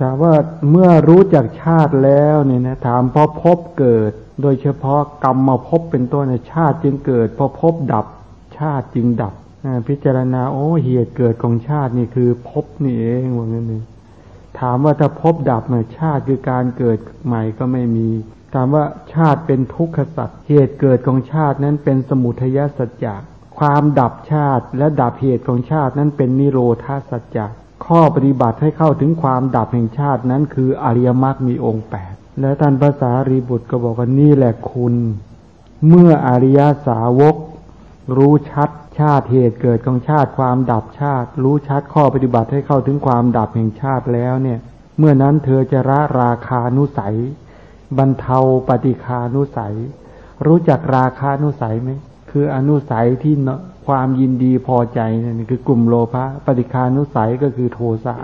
ถามว่าเมื่อรู้จักชาติแล้วเนี่ยนะถามพอพบเกิด โดยเฉพาะกรรมมาพบเป็นต้นชาติจึงเกิด พอพบดับชาติจึงดับพิจารณาโอ้เหตุเกิดของชาตินี่คือพบนี่เองว่างั้นเองถามว่าถ้าพบดับเนี่ยชาติคือการเกิดใหม่ก็ไม่มี ถามว่าชาติเป็นทุกขสัตว์เหตุเกิดของชาตินั้นเป็นสมุทัยสัจจะความดับชาติและดับเหตุของชาตินั้นเป็นนิโรธาสัจจะ ข้อปฏิบัติให้เข้าถึงความดับแห่งชาตินั้นคืออริยมรรคมีองค์แปดและท่านภาษารีบุตรก็บอกว่านี่แหละคุณ เมื่ออริยสาวก รู้ชัดชาติเหตุเกิดของชาติความดับชาติ รู้ชัดข้อปฏิบัติให้เข้าถึงความดับแห่งชาติแล้วเนี่ย เมื่อนั้นเธอจะละราคานุสัย บรรเทาปฏิคานุสัย รู้จักราคานุสัยไหม คืออนุสัยที่ความยินดีพอใจนี่คือกลุ่มโลภะปฏิคานุสัยก็คือโทสะ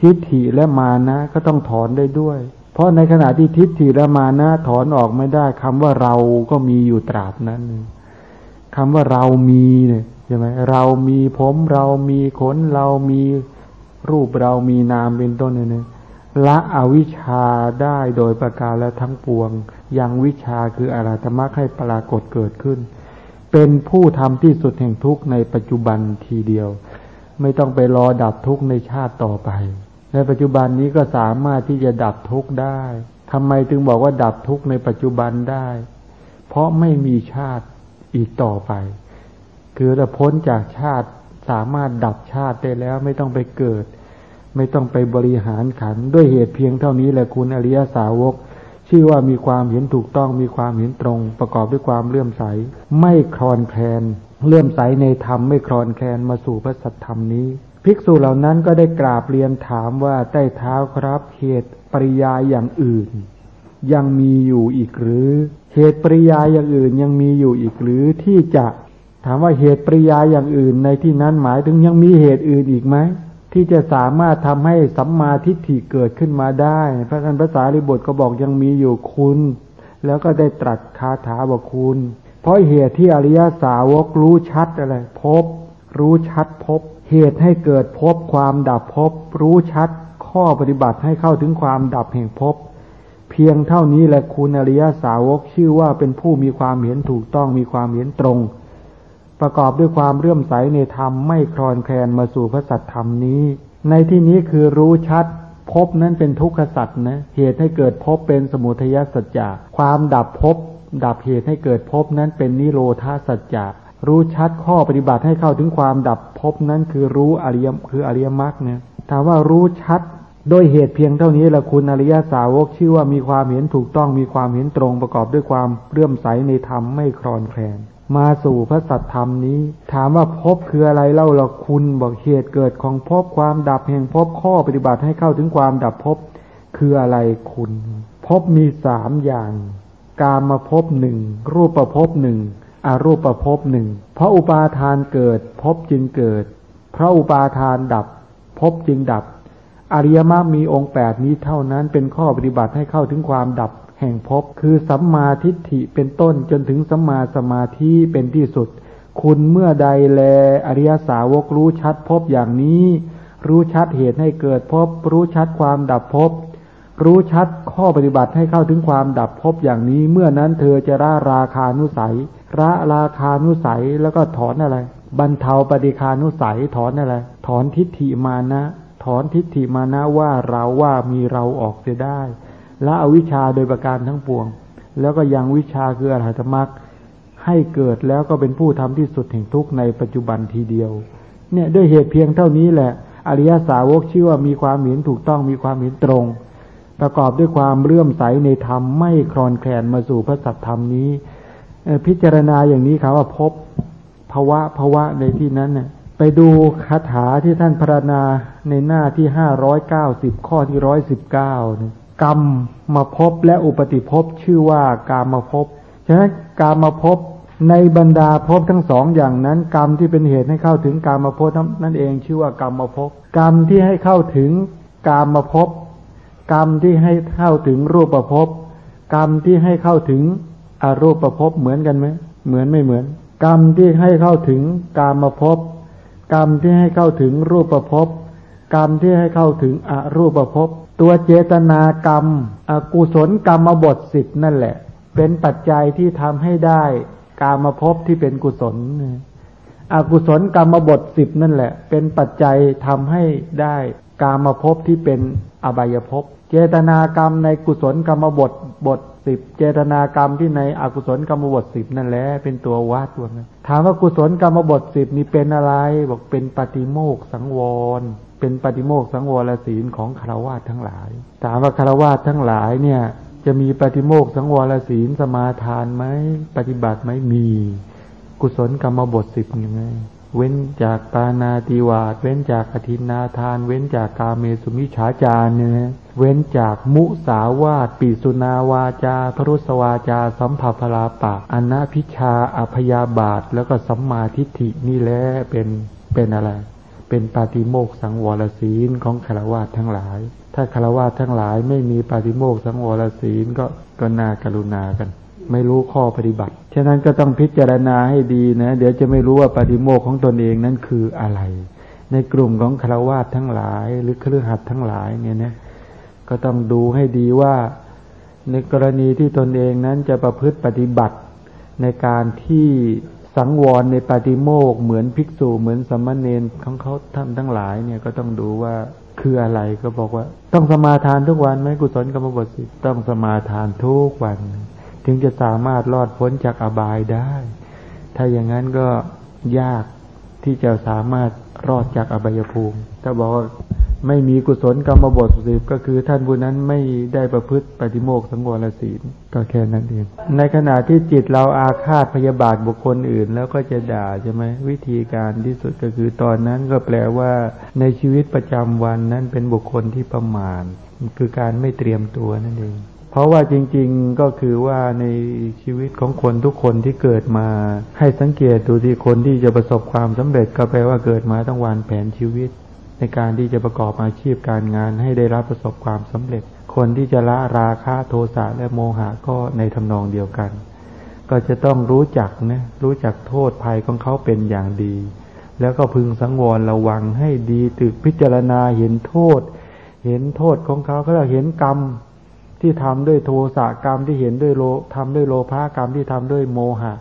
ทิฏฐิและมานะก็ต้องถอนได้ด้วย เพราะในขณะที่ทิฏฐิและมานะถอนออกไม่ได้คำว่าเราก็มีอยู่ตราบนั้นคำว่าเรามีเนี่ยใช่ไหมเรามีผมเรามีขนเรามีรูปเรามีนามเป็นต้นเนี่ยละอวิชชาได้โดยประการและทั้งปวง ยังวิชาคืออารัตมรรคให้ปรากฏเกิดขึ้น เป็นผู้ทำที่สุดแห่งทุกข์ในปัจจุบันทีเดียว ไม่ต้องไปรอดับทุกข์ในชาติต่อไป ในปัจจุบันนี้ก็สามารถที่จะดับทุกข์ได้ทำไมจึงบอกว่าดับทุกข์ในปัจจุบันได้ เพราะไม่มีชาติอีกต่อไป คือถ้าพ้นจากชาติสามารถดับชาติได้แล้วไม่ต้องไปเกิด ไม่ต้องไปบริหารขันด้วยเหตุเพียงเท่านี้แหละคุณอริยสาวก ชื่อว่ามีความเห็นถูกต้องมีความเห็นตรง ประกอบด้วยความเลื่อมใส ไม่คลอนแคลนเลื่อมใสในธรรมไม่คลอนแคลนมาสู่พระสัทธรรมนี้ ภิกษุเหล่านั้นก็ได้กราบเรียนถามว่าใต้เท้าครับเหตุปริยาอย่างอื่น ยังมีอยู่อีกหรือเหตุปริยาอย่างอื่นยังมีอยู่อีกหรือที่จะถามว่าเหตุปริยาอย่างอื่นในที่นั้นหมายถึงยังมีเหตุอื่นอีกไหม ที่จะสามารถทำให้สัมมาทิฏฐิเกิดขึ้นมาได้ พระท่านภาษาลิบทก็บอกยังมีอยู่คุณ แล้วก็ได้ตรัสคาถาบอกคุณ เพราะเหตุที่อริยสาวกรู้ชัดอะไรพบ รู้ชัดพบ เหตุให้เกิดพบความดับพบ รู้ชัดข้อปฏิบัติให้เข้าถึงความดับแห่งพบ เพียงเท่านี้แหละคุณอริยสาวกชื่อว่าเป็นผู้มีความเห็นถูกต้องมีความเห็นตรง ประกอบด้วยความเรื่อมใสในธรรมไม่คลอนแคลนมาสู่พระสัตธรรมนี้ ในที่นี้คือรู้ชัดพบนั้นเป็นทุกขสัตว์นะเหตุให้เกิดพบเป็นสมุทัยสัจจะความดับพบ ดับเหตุให้เกิดพบนั้นเป็นนิโรธาสัจจะรู้ชัดข้อปฏิบัติให้เข้าถึงความดับพบนั้นคือรู้อริยคืออริยมรรคเนี่ยถามว่ารู้ชัดโดยเหตุเพียงเท่านี้ละคุณอริยสาวกชื่อว่ามีความเห็นถูกต้องมีความเห็นตรงประกอบด้วยความเรื่อมใสในธรรมไม่คลอนแคลน มาสู่พระสัตธรรมนี้ ถามว่าพบคืออะไรเล่าละคุณบอกเหตุเกิดของพบความดับแห่งพบข้อปฏิบัติให้เข้าถึงความดับพบคืออะไรคุณ พบมีสามอย่าง การมาพบหนึ่งรูปประพบหนึ่งอารูปประพบหนึ่งเพราะอุปาทานเกิดพบจึงเกิด เพราะอุปาทานดับพบจึงดับ อริยมรรคมีองค์แปดนี้เท่านั้นเป็นข้อปฏิบัติให้เข้าถึงความดับ แห่งภพคือสัมมาทิฏฐิเป็นต้นจนถึงสัมมาสมาธิเป็นที่สุด คุณเมื่อใดแล อริยสาวกรู้ชัดภพอย่างนี้ รู้ชัดเหตุให้เกิดภพรู้ชัดความดับภพรู้ชัดข้อปฏิบัติให้เข้าถึงความดับภพอย่างนี้ เมื่อนั้นเธอจะละราคานุสัยละราคานุสัยแล้วก็ถอนอะไร บรรเทาปฏิคานุสัยถอนอะไร ถอนทิฏฐิมานะ ถอนทิฏฐิมานะว่าเราว่ามีเราออกเสียได้ ละอวิชชาโดยประการทั้งปวง แล้วก็ยังวิชาคืออรหัตมรรคให้เกิดแล้วก็เป็นผู้ทำที่สุดแห่งทุกข์ในปัจจุบันทีเดียว เนี่ยด้วยเหตุเพียงเท่านี้แหละ อริยสาวกชื่อว่ามีความเห็นถูกต้องมีความเห็นตรง ประกอบด้วยความเลื่อมใสในธรรมไม่คลอนแคลนมาสู่พระสัทธรรมนี้พิจารณาอย่างนี้ครับว่าพบภาวะภาวะในที่นั้นน่ยไปดูคาถาที่ท่านพรรณนาในหน้าที่ห้าร้อยเก้าสิบข้อที่ร้อยสิบเก้า กรรมมาพบและอุปติภพชื่อว่ากามาพบฉะนั้นกามาพบในบรรดาภพทั้งสองอย่างนั้น กรรมที่เป็นเหตุให้เข้าถึงกามาพบนั่นเองชื่อว่ากรรมมาพบกรรมที่ให้เข้าถึงกามาพบกรรมที่ให้เข้าถึงรูปประพบกรรมที่ให้เข้าถึงอรูปประพบเหมือนกันไหมเหมือนไม่เหมือน กรรมที่ให้เข้าถึงกามาพบกรรมที่ให้เข้าถึงรูปประพบกรรมที่ให้เข้าถึงอรูปประพบ ตัวเจตนากรรมอกุศลกรรมบทสิบนั่นแหละ เป็นปัจจัยที่ทำให้ได้กามาพบที่เป็นกุศลอกุศลกรรมบทสิบนั่นแหละ เป็นปัจจัยทำให้ได้กามาพบที่เป็นอบายภพเจตนากรรมในกุศลกรรมบทบทสิบเจตนากรรมที่ในอกุศลกรรมบทสิบนั่นแหละเป็นตัววัดตัวนั้นถามว่ากุศลกรรมบทสิบนี่เป็นอะไร บอกเป็นปฏิโมกสังวร เป็นปฏิโมกสังวรศีลของคารวะทั้งหลาย ถามว่าคารวะทั้งหลายเนี่ย จะมีปฏิโมกสังวรศีลสมาทานไหมปฏิบัติไหมมี กุศลกรรมบทสิบยังไง เว้นจากปานาติวาดเว้นจากอธินาทาน เว้นจากกาเมสุมิฉาจารเนี่ยเว้นจากมุสาวาตปีสุนาวาจา พรุสวาจา สัมภพลาปะอนาพิชาอภยาบาท แล้วก็สัมมาทิฏฐินี่แหละเป็นเป็นอะไร เป็นปาติโมกสังวรศีลของคารวะทั้งหลาย ถ้าคารวะทั้งหลายไม่มีปาติโมกสังวรศีลก็ก็น่ากรุณากัน ไม่รู้ข้อปฏิบัติ ฉะนั้นก็ต้องพิจารณาให้ดีนะ เดี๋ยวจะไม่รู้ว่าปฏิโมกของตนเองนั้นคืออะไร ในกลุ่มของคารวาสทั้งหลาย หรือเครือขัดทั้งหลายเนี่ยนะก็ต้องดูให้ดีว่า ในกรณีที่ตนเองนั้นจะประพฤติปฏิบัติในการที่ สังวรในปฏิโมกเหมือนภิกษุเหมือนสมณเณรของเขาท่านทั้งหลายเนี่ยก็ต้องดูว่าคืออะไรก็บอกว่า ต้องสมาทานทุกวันไหมกุศลกรรมบทสิต้องสมาทานทุกวัน ถึงจะสามารถรอดพ้นจากอบายได้ ถ้าอย่างนั้นก็ยากที่จะสามารถรอดจากอบายภูมิ ถ้าบอก ไม่มีกุศลกรรมบทสิบก็คือท่านผู้นั้นไม่ได้ประพฤติปฏิโมกสังวรศีลก็แค่นั้นเอง ในขณะที่จิตเราอาฆาตพยาบาทบุคคลอื่น แล้วก็จะด่าใช่ไหมวิธีการที่สุดก็คือตอนนั้นก็แปลว่าในชีวิตประจำวันนั้นเป็นบุคคลที่ประมาทคือการไม่เตรียมตัวนั่นเอง เพราะว่าจริงๆก็คือว่าในชีวิตของคนทุกคนที่เกิดมา ให้สังเกตดูที่คนที่จะประสบความสำเร็จก็แปลว่าเกิดมาต้องวางแผนชีวิต ในการที่จะประกอบอาชีพการงานให้ได้รับประสบความสำเร็จ คนที่จะละราคะโทสะและโมหะก็ในทำนองเดียวกัน ก็จะต้องรู้จักนะรู้จักโทษภัยของเขาเป็นอย่างดี แล้วก็พึงสังวรระวังให้ดีตึกพิจารณาเห็นโทษ เห็นโทษของเขาเขาเห็นกรรมที่ทำด้วยโทสะกรรมที่เห็นด้วยโลทำด้วยโลภะกรรมที่ทำด้วยโมหะ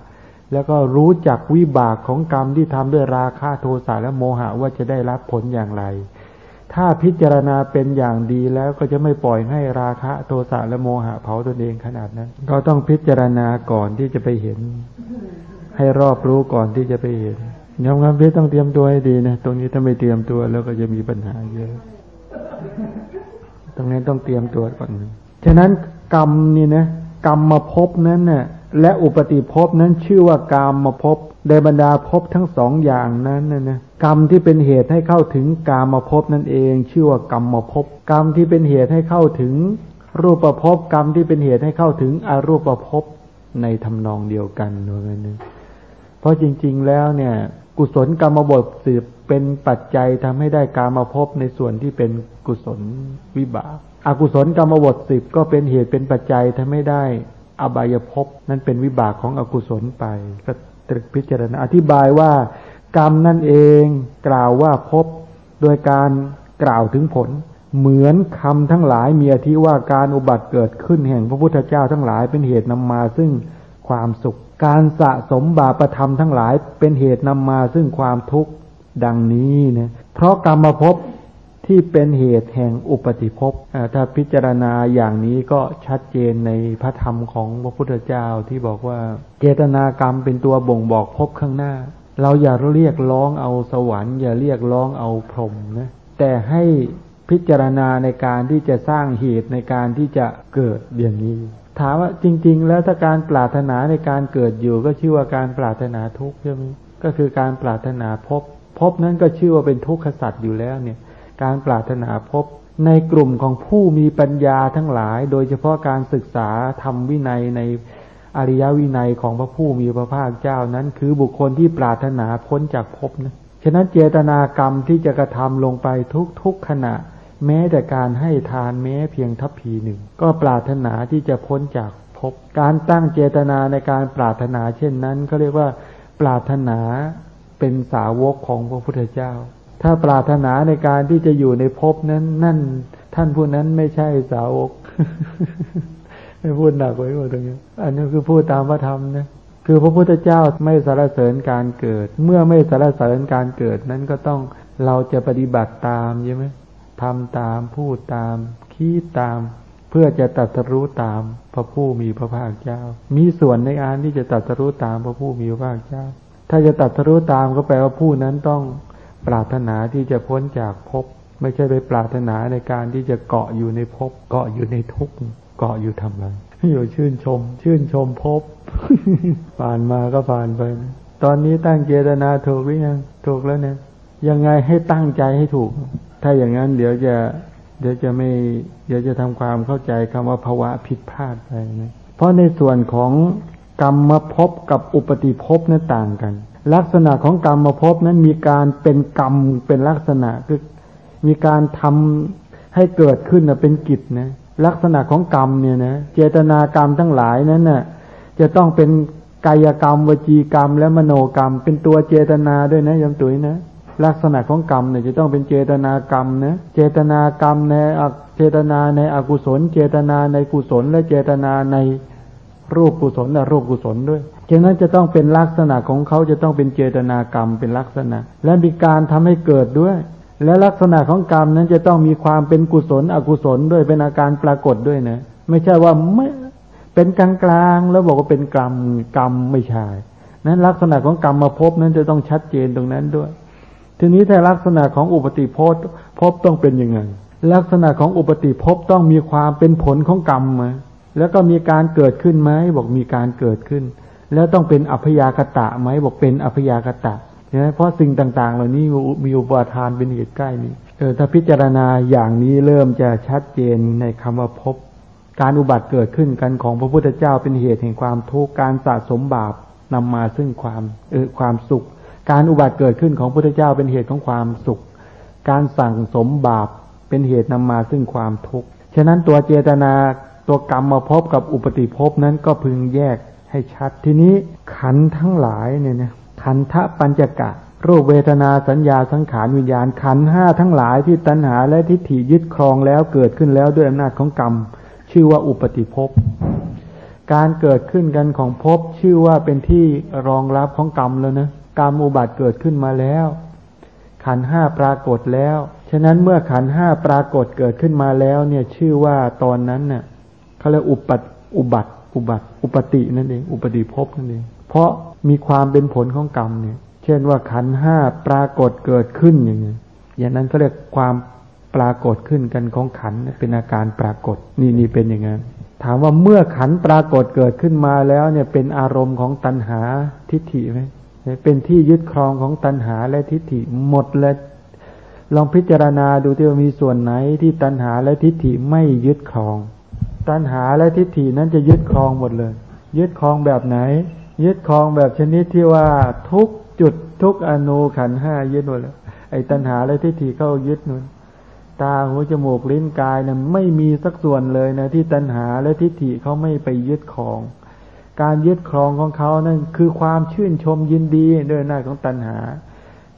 แล้วก็รู้จักวิบากของกรรมที่ทำด้วยราคะโทสะและโมหะว่าจะได้รับผลอย่างไร ถ้าพิจารณาเป็นอย่างดีแล้วก็จะไม่ปล่อยให้ราคะโทสะและโมหะเผาตนเองขนาดนั้น ก็ต้องพิจารณาก่อนที่จะไปเห็น ให้รอบรู้ก่อนที่จะไปเห็นยอมรับที่ต้องเตรียมตัวให้ดีนะ ตรงนี้ถ้าไม่เตรียมตัวแล้วก็จะมีปัญหาเยอะ ตรงนี้ต้องเตรียมตัวก่อน ฉะนั้นกรรมนี่นะกรรมมาพบนั้นเน่ะ และอุปติภพนั้นชื่อว่ากรรมมาพบในบรรดาภพทั้งสองอย่างนั้นนะนะกรรมที่เป็นเหตุให้เข้าถึงกรรมมาพบนั่นเอง ชื่อว่ากรรมมาพบกรรมที่เป็นเหตุให้เข้าถึงรูปภพกรรมที่เป็นเหตุให้เข้าถึงอรูปภพในทำนองเดียวกันนะเพราะจริง ๆแล้วเนี่ย กุศลกรรมบทสืบเป็นปัจจัยทำให้ได้การมาพบในส่วนที่เป็นกุศลวิบากอกุศลกรรมบทสิบก็เป็นเหตุเป็นปัจจัยทำให้ได้ อบายภพนั่นเป็นวิบากของอกุศลไปก็ตรึกพิจารณาอธิบายว่ากรรมนั่นเองกล่าวว่าพบโดยการกล่าวถึงผล เหมือนคำทั้งหลายมีอธิว่าการอุบัติเกิดขึ้นแห่งพระพุทธเจ้าทั้งหลายเป็นเหตุนำมาซึ่งความสุข การสะสมบาปธรรมทั้งหลายเป็นเหตุนำมาซึ่งความทุกข์ดังนี้นะเพราะกรรมภพ ที่เป็นเหตุแห่งอุปติภพถ้าพิจารณาอย่างนี้ก็ชัดเจนในพระธรรมของพระพุทธเจ้าที่บอกว่า เจตนากรรมเป็นตัวบ่งบอกภพข้างหน้า เราอย่าเรียกร้องเอาสวรรค์ อย่าเรียกร้องเอาพรหมนะแต่ให้พิจารณาในการที่จะสร้างเหตุในการที่จะเกิดอย่างนี้ ถามว่าจริง ๆ แล้วถ้าการปรารถนาในการเกิดอยู่ ก็ชื่อว่าการปรารถนาทุกข์ใช่ไหมก็คือการปรารถนาภพภพนั้นก็ชื่อว่าเป็นทุกขสัตว์อยู่แล้วเนี่ย การปรารถนาพบในกลุ่มของผู้มีปัญญาทั้งหลาย โดยเฉพาะการศึกษาทำวินัยในอริยวินัยของพระผู้มีพระภาคเจ้านั้น คือบุคคลที่ปรารถนาพ้นจากภพนะฉะนั้นเจตนากรรมที่จะกระทำลงไปทุกๆขณะ แม้แต่การให้ทานแม้เพียงทัพพีหนึ่ง ก็ปรารถนาที่จะพ้นจากภพการตั้งเจตนาในการปรารถนาเช่นนั้นเขาเรียกว่า ปรารถนาเป็นสาวกของพระพุทธเจ้า ถ้าปรารถนาในการที่จะอยู่ในภพนั้น นั่น ท่านผู้นั้นไม่ใช่สาวก ไม่พูดหนักไว้หมดตรงนี้ อันนี้คือพูดตามพระธรรมนะคือพระพุทธเจ้าไม่สารเสริญการเกิด เมื่อไม่สารเสริญการเกิดนั้นก็ต้องเราจะปฏิบัติตามใช่ไหมทำตามพูดตามคิดตาม เพื่อจะตัดรู้ตามพระผู้มีพระภาคเจ้า มีส่วนในการที่จะตัดรู้ตามพระผู้มีพระภาคเจ้า ถ้าจะตัดรู้ตามก็แปลว่าผู้นั้นต้อง ปรารถนาที่จะพ้นจากภพไม่ใช่ไปปรารถนาในการที่จะเกาะอยู่ในภพเกาะอยู่ในทุกข์เกาะอยู่ทำไรอยู่ชื่นชม ชื่นชมภพผ่านมาก็ผ่านไป ตอนนี้ตั้งเจตนาถูกหรือยังถูกแล้วเนี่ย ยังไงให้ตั้งใจให้ถูก ถ้าอย่างนั้นเดี๋ยวจะเดี๋ยวจะไม่เดี๋ยวจะทำความเข้าใจคำว่าภาวะผิดพลาดไปนะเพราะในส่วนของ กรรมภพกับอุปติภพนั้นต่างกัน ลักษณะของกรรมภพนั้นมีการเป็นกรรมเป็นลักษณะคือมีการทำให้เกิดขึ้นนะเป็นกิจนะลักษณะของกรรมเนี่ยนะเจตนากรรมทั้งหลายนั้นนะ่ะจะต้องเป็นกายกรรมวจีกรรม และมโนกรรม เป็นตัวเจตนาด้วยนะยมตุ๋ยนะลักษณะของกรรมเนี่ยจะต้องเป็นเจตนากรรมนะเจตนากรรมในเจตนาในอกุศล เจตนาในกุศลและเจตนาใน รูปกุศลและรูปกุศลด้วยฉะนั้นจะต้องเป็นลักษณะของเขาจะต้องเป็นเจตนากรรมเป็นลักษณะ และมีการทำให้เกิดด้วย และลักษณะของกรรมนั้นจะต้องมีความเป็นกุศลอกุศลด้วยเป็นอาการปรากฏด้วยนะ ไม่ใช่ว่าไม่เป็นกลางกลางแล้วบอกว่าเป็นกรรมกรรมไม่ใช่นั้นลักษณะของกรรมมาพบนั้นจะต้องชัดเจนตรงนั้นด้วย ทีนี้ถ้าลักษณะของอุปติภพภพบต้องเป็นยังไงลักษณะของอุปติภพต้องมีความเป็นผลของกรรมไหม แล้วก็มีการเกิดขึ้นไหมบอกมีการเกิดขึ้น แล้วต้องเป็นอัพยากตะไหมบอกเป็นอัพยากตะใช่ไหมเพราะสิ่งต่างๆ เหล่านี้มีอุปทานเป็นเหตุใกล้นี้เออถ้าพิจารณาอย่างนี้เริ่มจะชัดเจนในคำว่าภพการอุบัติเกิดขึ้นกันของพระพุทธเจ้าเป็นเหตุแห่งความทุกข์การสะสมบาปนำมาซึ่งความเออความสุข การอุบัติเกิดขึ้นของพระพุทธเจ้าเป็นเหตุของความสุข การสั่งสมบาปเป็นเหตุนำมาซึ่งความทุกข์ฉะนั้นตัวเจตนา ตัวกรรมมาพบกับอุปติภพนั้นก็พึงแยกให้ชัด ทีนี้ขันทั้งหลายเนี่ยนะขันทะปัญจกะรูปเวทนาสัญญาสังขารวิญญาณขันห้าทั้งหลายที่ตัณหาและทิฏฐิยึดครองแล้วเกิดขึ้นแล้วด้วยอำนาจของกรรม ชื่อว่าอุปติภพการเกิดขึ้นกันของภพชื่อว่าเป็นที่รองรับของกรรมแล้วนะกรรมอุบัติเกิดขึ้นมาแล้ว ขันห้าปรากฏแล้ว ฉะนั้นเมื่อขันห้าปรากฏเกิดขึ้นมาแล้วเนี่ยชื่อว่าตอนนั้นเนี่ย เขาเรียกอุปัตอุบัติอุบัติ อุปตินั่นเอง อุปติภพนั่นเอง เพราะมีความเป็นผลของกรรมเนี่ย เช่นว่าขันห้าปรากฏเกิดขึ้นอย่างนี้อย่างนั้นเขาเรียกความปรากฏขึ้นกันของขันเป็นอาการปรากฏ นี่นี่เป็นอย่างนั้นถามว่าเมื่อขันปรากฏเกิดขึ้นมาแล้วเนี่ยเป็นอารมณ์ของตัณหาทิฏฐิไหมเป็นที่ยึดครองของตัณหาและทิฏฐิหมดเลยลองพิจารณาดูที่ว่ามีส่วนไหนที่ตัณหาและทิฏฐิไม่ยึดครอง ตัณหาและทิฏฐินั้นจะยึดครองหมดเลย ยึดครองแบบไหน ยึดครองแบบชนิดที่ว่าทุกจุดทุกอนูขันห้ายึดหมดเลยไอ้ตัณหาและทิฏฐิเข้ายึดนู่นตาหูจมูกลิ้นกายนะ่ะไม่มีสักส่วนเลยนะที่ตัณหาและทิฏฐิเขาไม่ไปยึดครอง การยึดครองของเขานั่นคือความชื่นชมยินดีด้วยหน้าของตัณหา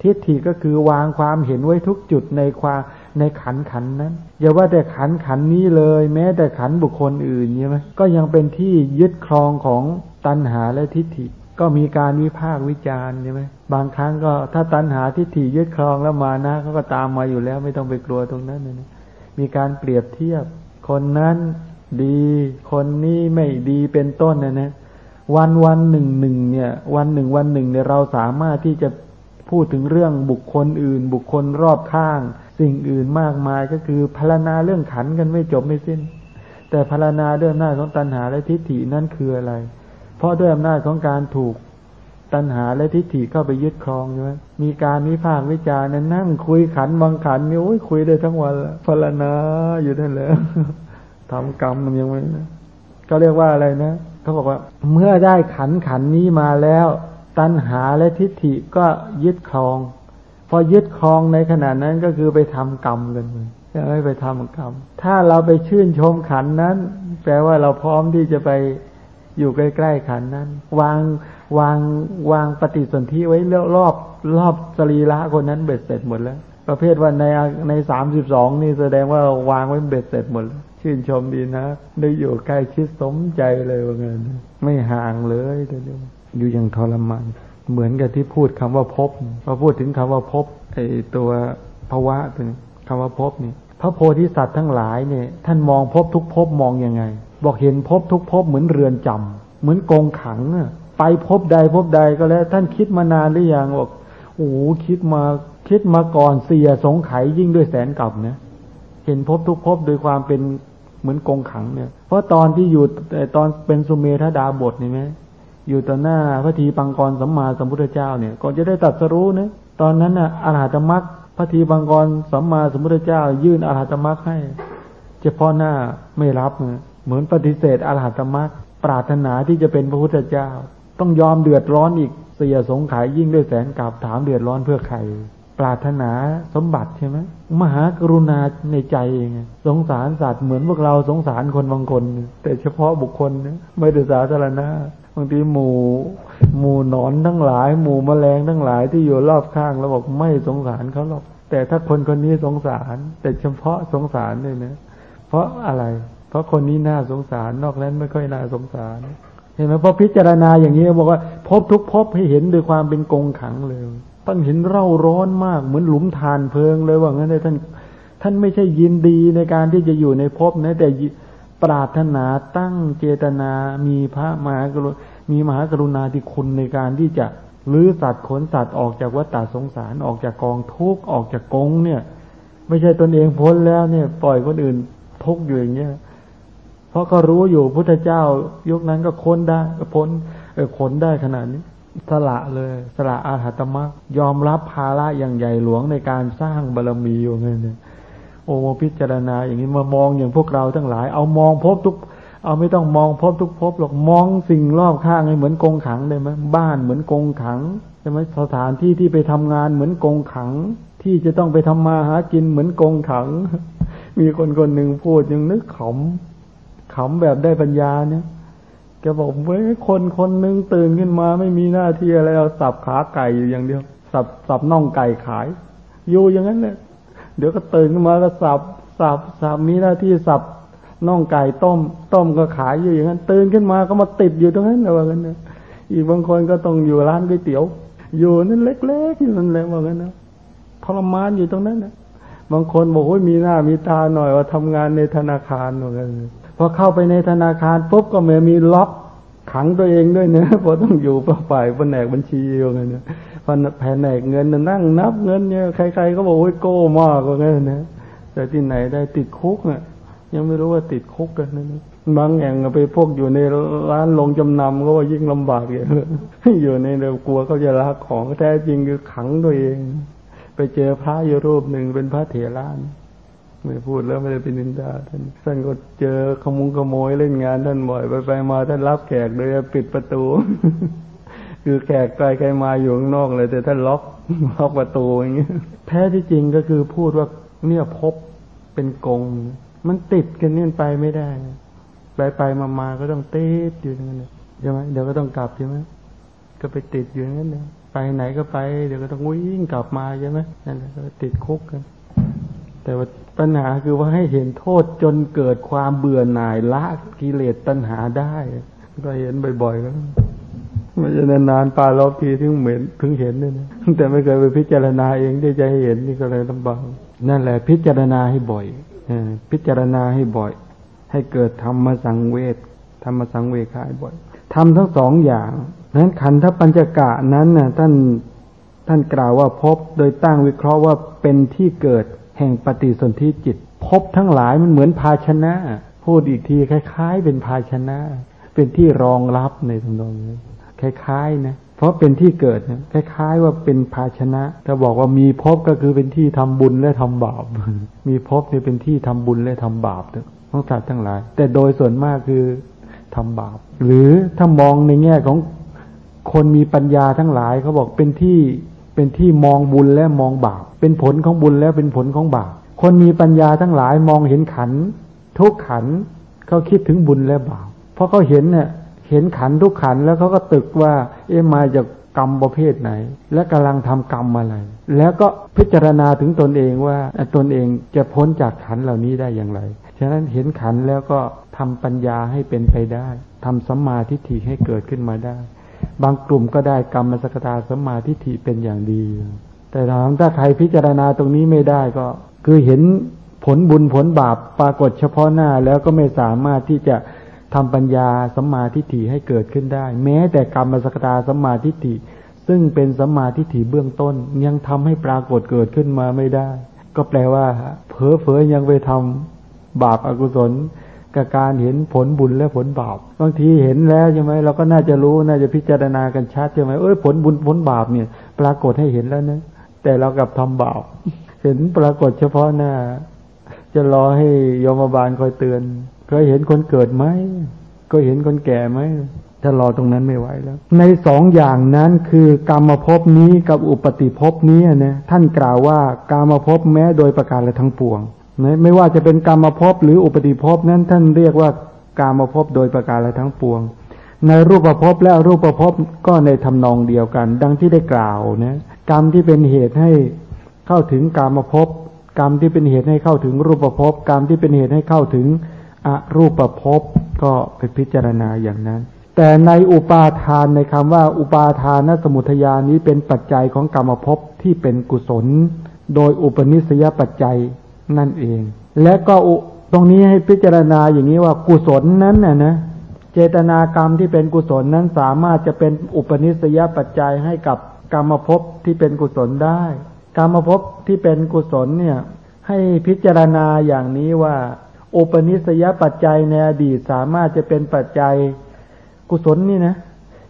ทิฏฐิก็คือวางความเห็นไว้ทุกจุดในความในขันขันนั้น อย่าว่าแต่ขันขันนี้เลย แม้แต่ขันบุคคลอื่นใช่ไหมก็ยังเป็นที่ยึดครองของตัณหาและทิฏฐิ ก็มีการวิพากษ์วิจารณ์ใช่ไหมบางครั้งก็ถ้าตัณหาทิฏฐิยึดครองแล้วมานะเขาก็ตามมาอยู่แล้วไม่ต้องไปกลัวตรงนั้นนะมีการเปรียบเทียบ คนนั้นดีคนนี้ไม่ดีเป็นต้นนะนะวันวันหนึ่งหนึ่งเนี่ย วันหนึ่งวันหนึ่งเนี่ยเราสามารถที่จะ พูดถึงเรื่องบุคคลอื่น บุคคลรอบข้าง สิ่งอื่นมากมายก็คือพารณาเรื่องขันกันไม่จบไม่สิ้น แต่พารณาด้วยอำนาจของตัณหาและทิฏฐินั่นคืออะไร เพราะด้วยอำนาจของการถูกตัณหาและทิฏฐิเข้าไปยึดครองใช่ไหมมีการวิพากษ์วิจารณ์นั่งคุยขันบางขันนี่โอ้ยคุยได้ทั้งวันละพารณาอยู่นั่นแหละทำกรรมมันยังไม่ก็เรียกว่าอะไรนะเขาบอกว่า เมื่อได้ขันขันนี้มาแล้ว ตัณหาและทิฏฐิก็ยึดครอง พอยึดครองในขณะนั้นก็คือไปทำกรรมกันเลยจะไม่ไปทำกรรม ถ้าเราไปชื่นชมขันนั้น แปลว่าเราพร้อมที่จะไปอยู่ใกล้ๆขันนั้น วางวางวางปฏิสนธิไว้รอบรอบสรีระคนนั้นเบ็ดเสร็จหมดแล้ว ประเภทว่าในในสามสิบสองนี่แสดงว่าวางไว้เบ็ดเสร็จหมดชื่นชมดีนะได้อยู่ใกล้ชิดสมใจเลยว่าเงินไม่ห่างเลยเดี๋ยว อยู่อย่างทรมาน เหมือนกับที่พูดคำว่าพบพอพูดถึงคำว่าพบไอตัวภาวะตัวนี้คำว่าพบนี่พระโพธิสัตว์ทั้งหลายเนี่ย ท่านมองพบทุกพบมองยังไง บอกเห็นพบทุกพบเหมือนเรือนจำเหมือนกองขังอะไปพบใดพบใดก็แล้ว ท่านคิดมานานหรือยังบอกโอ้คิดมาคิดมาก่อนเสียสงไขยิ่งด้วยแสนกลับนะเห็นพบทุกพบโดยความเป็นเหมือนกองขังเนี่ย เพราะตอนที่อยู่ตอนเป็นสุเมธาดาบทนี่ไหม อยู่ต่อหน้าพระทีปังกรสัมมาสัมพุทธเจ้าเนี่ยก่อนจะได้ตัดสรู้นะตอนนั้นน่ะอรหัตมรักพระทีปังกรสัมมาสัมพุทธเจ้า ยื่นอรหัตมรักให้ เฉพาะหน้าไม่รับเหมือนปฏิเสธอรหัตมรักปรารถนาที่จะเป็นพระพุทธเจ้า ต้องยอมเดือดร้อนอีกเสียสงขายยิ่งด้วยแสนกับถามเดือดร้อนเพื่อใครปรารถนาสมบัติใช่ไหมมหากรุณาในใจเองสงสารสัตว์เหมือนพวกเราสงสารคนบางคน แต่เฉพาะบุคคลไม่ได้สาธารณะ บางทีหมู่หมู่นอนทั้งหลาย หมู่แมลงทั้งหลายที่อยู่รอบข้างเราบอกไม่สงสารเขาหรอก แต่ถ้าคนคนนี้สงสาร แต่เฉพาะสงสารเลยนะเพราะอะไร เพราะคนนี้น่าสงสารนอกนั้นไม่ค่อยน่าสงสารเห็นไหมพอพิจารณาอย่างนี้บอกว่า พบทุกพบให้เห็นด้วยความเป็นกงขังเลยต้องเห็นเร่าร้อนมากเหมือนหลุมฐานเพลิงเลยว่างั้นเลยท่านท่านไม่ใช่ยินดีในการที่จะอยู่ในภพนะแต่ ปรารถนาตั้งเจตนามีพระมหากรุมีมหากรุณาธิคุณในการที่จะลื้อสัตว์ขนสัตว์ออกจากวัฏฏสงสารออกจากกองทุกข์ออกจากกงเนี่ย ไม่ใช่ตนเองพ้นแล้วเนี่ย ปล่อยคนอื่นทุกข์อยู่อย่างเงี้ยเพราะก็รู้อยู่พุทธเจ้ายุคนั้นก็ค้นได้พ้นเออขนได้ขนาดนี้สละเลย สละอาหัตมะยอมรับภาระอย่างใหญ่หลวงในการสร้างบารรมีอยู่เงี้ยเนี่ย อ้พิจารณาอย่างนี้มามองอย่างพวกเราทั้งหลาย เอามองพบทุก เอาไม่ต้องมองพบทุกพบหรอกมองสิ่งรอบข้างให้เหมือนกงขังได้ไหมบ้านเหมือนกงขังใช่ไหมสถานที่ที่ไปทำงานเหมือนกงขัง ที่จะต้องไปทำมาหากินเหมือนกงขัง มีคนคนหนึ่งพูดยังนึกขำขำแบบได้ปัญญาเนี่ยแกบอกเว้ยคนคนหนึ่งตื่นขึ้นมา ไม่มีหน้าที่อะไรเอาสับขาไก่อยู่อย่างเดียว สับสับน่องไก่ขาย อยู่อย่างนั้นเนี่ย เดี๋ยวก็ตื่นขึ้นมาก็สับสับสับมีหน้าที่สับน่องไก่ต้ม ต้มก็ขายอยู่อย่างนั้น ตื่นขึ้นมาก็มาติดอยู่ตรงนั้นเลยว่ากันเนี่ยอีกบางคนก็ต้องอยู่ร้านก๋วยเตี๋ยว อยู่นั่นเล็กๆอยู่นั่นแหละว่ากันนะทรมานอยู่ตรงนั้นนะบางคนบอกว่ามีหน้ามีตาหน่อยว่าทำงานในธนาคารว่ากันพอเข้าไปในธนาคารปุ๊บก็ไม่มีล็อกขังตัวเองด้วยเนะเพราะต้องอยู่ฝ่ายแผนกบัญชีอย่างเงี้ย แผนกเงินนั่งนับเงินเนี่ยใคร ๆ ก็บอกโอ้ยโก้มากกว่างี้นะแต่ที่ไหนได้ติดคุกอะยังไม่รู้ว่าติดคุกกันนะบางแห่งไปพวกอยู่ในร้านลงจำนำก็ว่ายิ่งลำบากอย่างอยู่ในเร็วกลัวเขาจะลักของแท้จริงคือขังตัวเอง ไปเจอพระอยู่รูปหนึ่งเป็นพระเถระไม่พูดแล้วไม่ได้เป็นนินดาท่านท่านก็เจอขมุงขโมยเล่นงานท่านบ่อยไปไปมาท่านรับแขกโดยปิดประตู คือแขกใครใครมาอยู่ข้างนอกเลย แต่ท่านล็อกล็อกประตูอย่างเงี้ยแท้ที่จริงก็คือพูดว่าเนี่ยพบเป็นกง มันติดกันเนี่ยไปไม่ได้ ไปไปมามาก็ต้องติดอยู่อย่างนั้นใช่ไหมเดี๋ยวก็ต้องกลับใช่ไหมก็ไปติดอยู่อย่างนั้นเลยไปไหนก็ไป เดี๋ยวก็ต้องวิ่งกลับมาใช่ไหมนั่นแหละก็ติดคุกกันแต่ว่าปัญหาคือว่าให้เห็นโทษจนเกิดความเบื่อหน่ายละกิเลสตัณหาได้ ก็เห็นบ่อยๆแล้ว ไม่ใช่นานๆปลารอบทีถึงเหม็นถึงเห็นเนี่ยนะแต่ไม่เคยไปพิจารณาเองที่จะให้เห็นนี่ก็เลยลำบากนั่นแหละพิจารณาให้บ่อยพิจารณาให้บ่อย ให้เกิดธรรมสังเวชธรรมสังเวชายบ่อยทำทั้งสองอย่างนั้นขันธปัญจกะนั้นน่ะท่านท่านกล่าวว่าพบโดยตั้งวิเคราะห์ว่าเป็นที่เกิดแห่งปฏิสนธิจิต พบทั้งหลายมันเหมือนภาชนะ พูดอีกทีคล้าย ๆ เป็นภาชนะ เป็นที่รองรับในตรงนี้ คล้ายๆนะเพราะเป็นที่เกิดนะคล้ายๆว่าเป็นภาชนะถ้าบอกว่ามีภพก็คือเป็นที่ทำบุญและทำบาป มีภพเนี่ยเป็นที่ทำบุญและทำบาปต้องสัตว์ทั้งหลาย แต่โดยส่วนมากคือทำบาป หรือถ้ามองในแง่ของคนมีปัญญาทั้งหลายเขาบอกเป็นที่เป็นที่มองบุญและมองบาป เป็นผลของบุญแล้วเป็นผลของบาป คนมีปัญญาทั้งหลายมองเห็นขันทุกขันเขาคิดถึงบุญและบาป เพราะเขาเห็นเนี่ย เห็นขันทุกขันแล้วเขาก็ตึกว่า เอ๊ะมาจากกรรมประเภทไหน และกำลังทำกรรมอะไร แล้วก็พิจารณาถึงตนเองว่าตนเองจะพ้นจากขันเหล่านี้ได้อย่างไร ฉะนั้นเห็นขันแล้วก็ทำปัญญาให้เป็นไปได้ทำสัมมาทิฏฐิให้เกิดขึ้นมาได้ บางกลุ่มก็ได้กรรมสกตาสัมมาทิฏฐิเป็นอย่างดี แต่ถามถ้าใครพิจารณาตรงนี้ไม่ได้ก็คือเห็นผลบุญผลบาปปรากฏเฉพาะหน้าแล้วก็ไม่สามารถที่จะ ทำปัญญาสัมมาทิฏฐิให้เกิดขึ้นได้ แม้แต่กรรมสกตาสัมมาทิฏฐิ ซึ่งเป็นสัมมาทิฏฐิเบื้องต้น ยังทำให้ปรากฏเกิดขึ้นมาไม่ได้ ก็แปลว่าเผลอเผยยังไปทำบาปอากุศลกับการเห็นผลบุญและผลบาปบางทีเห็นแล้วใช่ไหมเราก็น่าจะรู้น่าจะพิจารณากันชัดใช่ไหมเอ้ยผลบุญผลบาปเนี่ย ปรากฏให้เห็นแล้วนะแต่เรากลับทำบาปเห็นปรากฏเฉพาะหน้า จะรอให้ยมบาลคอยเตือน เคยเห็นคนเกิดไหมก็เห็นคนแก่ไหมถ้ารอตรงนั้นไม่ไหวแล้ว ในสองอย่างนั้นคือกรรมภพนี้กับอุปติภพนี้นะท่านกล่าวว่ากรรมภพแม้โดยประการละทั้งปวงไม่ไม่ว่าจะเป็นกรรมภพหรืออุปติภพนั้นท่านเรียกว่ากรรมภพโดยประการละทั้งปวง ในรูปภพและรูปภพก็ในทำนองเดียวกัน ดังที่ได้กล่าวนะกรรมที่เป็นเหตุให้เข้าถึงกรรมภพกรรมที่เป็นเหตุให้เข้าถึงรูปภพกรรมที่เป็นเหตุให้เข้าถึง อรูปภพก็ไปพิจารณาอย่างนั้น แต่ในอุปาทานในคำว่าอุปาทานสมุทยานี้เป็นปัจจัยของกรรมภพที่เป็นกุศล โดยอุปนิสยปัจจัยนั่นเอง และก็ตรงนี้ให้พิจารณาอย่างนี้ว่ากุศลนั้นน่ะนะเจตนากรรมที่เป็นกุศลนั้นสามารถจะเป็นอุปนิสยปัจจัยให้กับกรรมภพที่เป็นกุศลได้ กรรมภพที่เป็นกุศลเนี่ย ให้พิจารณาอย่างนี้ว่า อุปนิสยปัจจัยในอดีตสามารถจะเป็นปัจจัยกุศลนี่นะ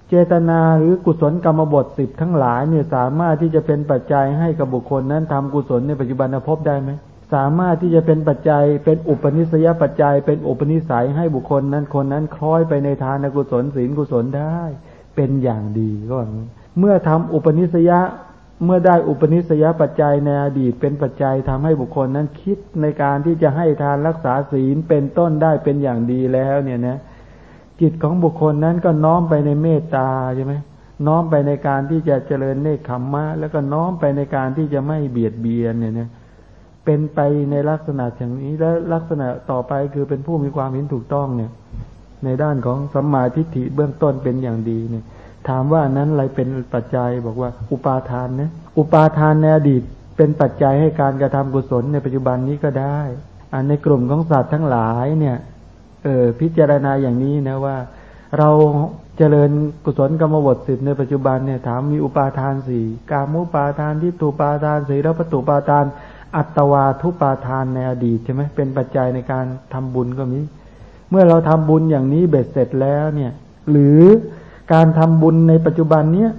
เจตนาหรือกุศลกรรมบทสิบทั้งหลายเนี่ยสามารถที่จะเป็นปัจจัยให้กับบุคคลนั้นทำกุศลในปัจจุบันภพได้ไหมสามารถที่จะเป็นปัจจัยเป็นอุปนิสยปัจจัย เป็นอุปนิสัยให้บุคคลนั้นคนนั้นคล้อยไปในทานกุศลศีลกุศลได้ เป็นอย่างดีก็เมื่อทำอุปนิสัย เมื่อได้อุปนิสัยปัจจัยในอดีตเป็นปัจจัยทำให้บุคคลนั้นคิดในการที่จะให้ทานรักษาศีลเป็นต้นได้เป็นอย่างดีแล้วเนี่ยนะจิตของบุคคลนั้นก็น้อมไปในเมตตาใช่ไหมน้อมไปในการที่จะเจริญเนคขมมะ แล้วก็น้อมไปในการที่จะไม่เบียดเบียนเนี่ยนะเป็นไปในลักษณะอย่างนี้และลักษณะต่อไปคือเป็นผู้มีความเห็นถูกต้องเนี่ย ในด้านของสัมมาทิฏฐิเบื้องต้นเป็นอย่างดีเนี่ย ถามว่านั้นอะไรเป็นปัจจัยบอกว่า อุปาทานนะอุปาทานในอดีตเป็นปัจจัยให้การกระทำกุศลในปัจจุบันนี้ก็ได้อันในกลุ่มของสัตว์ทั้งหลายเนี่ย เออพิจารณาอย่างนี้นะว่า เราเจริญกุศลกรรมบทสิบในปัจจุบันเนี่ยถามมีอุปาทานสี่กามุปาทานทิฏฐุปาทานสีรปตุปาทาน อัตวาทุปาทานในอดีตใช่ไหมเป็นปัจจัยในการทำบุญก็มี เมื่อเราทำบุญอย่างนี้เบ็ดเสร็จแล้วเนี่ย หรือ การทำบุญในปัจจุบันเนี้ย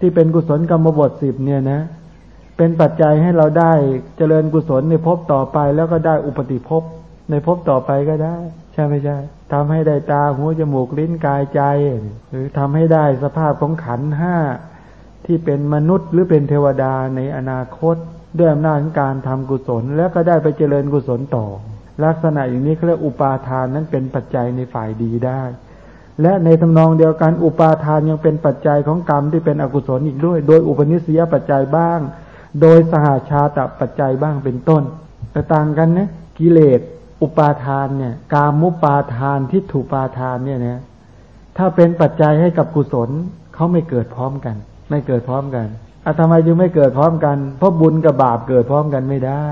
ที่เป็นกุศลกรรมบทสิบเนี่ยนะ เป็นปัจจัยให้เราได้เจริญกุศลในภพต่อไป แล้วก็ได้อุปติภพในภพต่อไปก็ได้ ใช่ไม่ใช่ทำให้ได้ตาหูจมูกลิ้นกายใจ หรือทำให้ได้สภาพของขันห้าที่เป็นมนุษย์หรือเป็นเทวดาในอนาคต ด้วยอำนาจการทำกุศล แล้วก็ได้ไปเจริญกุศลต่อ ลักษณะอย่างนี้เขาเรียกอุปาทานนั้นเป็นปัจจัยในฝ่ายดีได้ และในทำนองเดียวกันอุปาทานยังเป็นปัจจัยของกรรมที่เป็นอกุศลอีกด้วย โดยอุปนิสัยปัจจัยบ้าง โดยสหาชาตปัจจัยบ้างเป็นต้น แต่ต่างกันนะกิเลสอุปาทานเนี่ยกามุปาทานทิฏฐุปาทานเนี่ยนะถ้าเป็นปัจจัยให้กับกุศลเขาไม่เกิดพร้อมกัน ไม่เกิดพร้อมกันอะทำไมจึงไม่เกิดพร้อมกัน เพราะบุญกับบาปเกิดพร้อมกันไม่ได้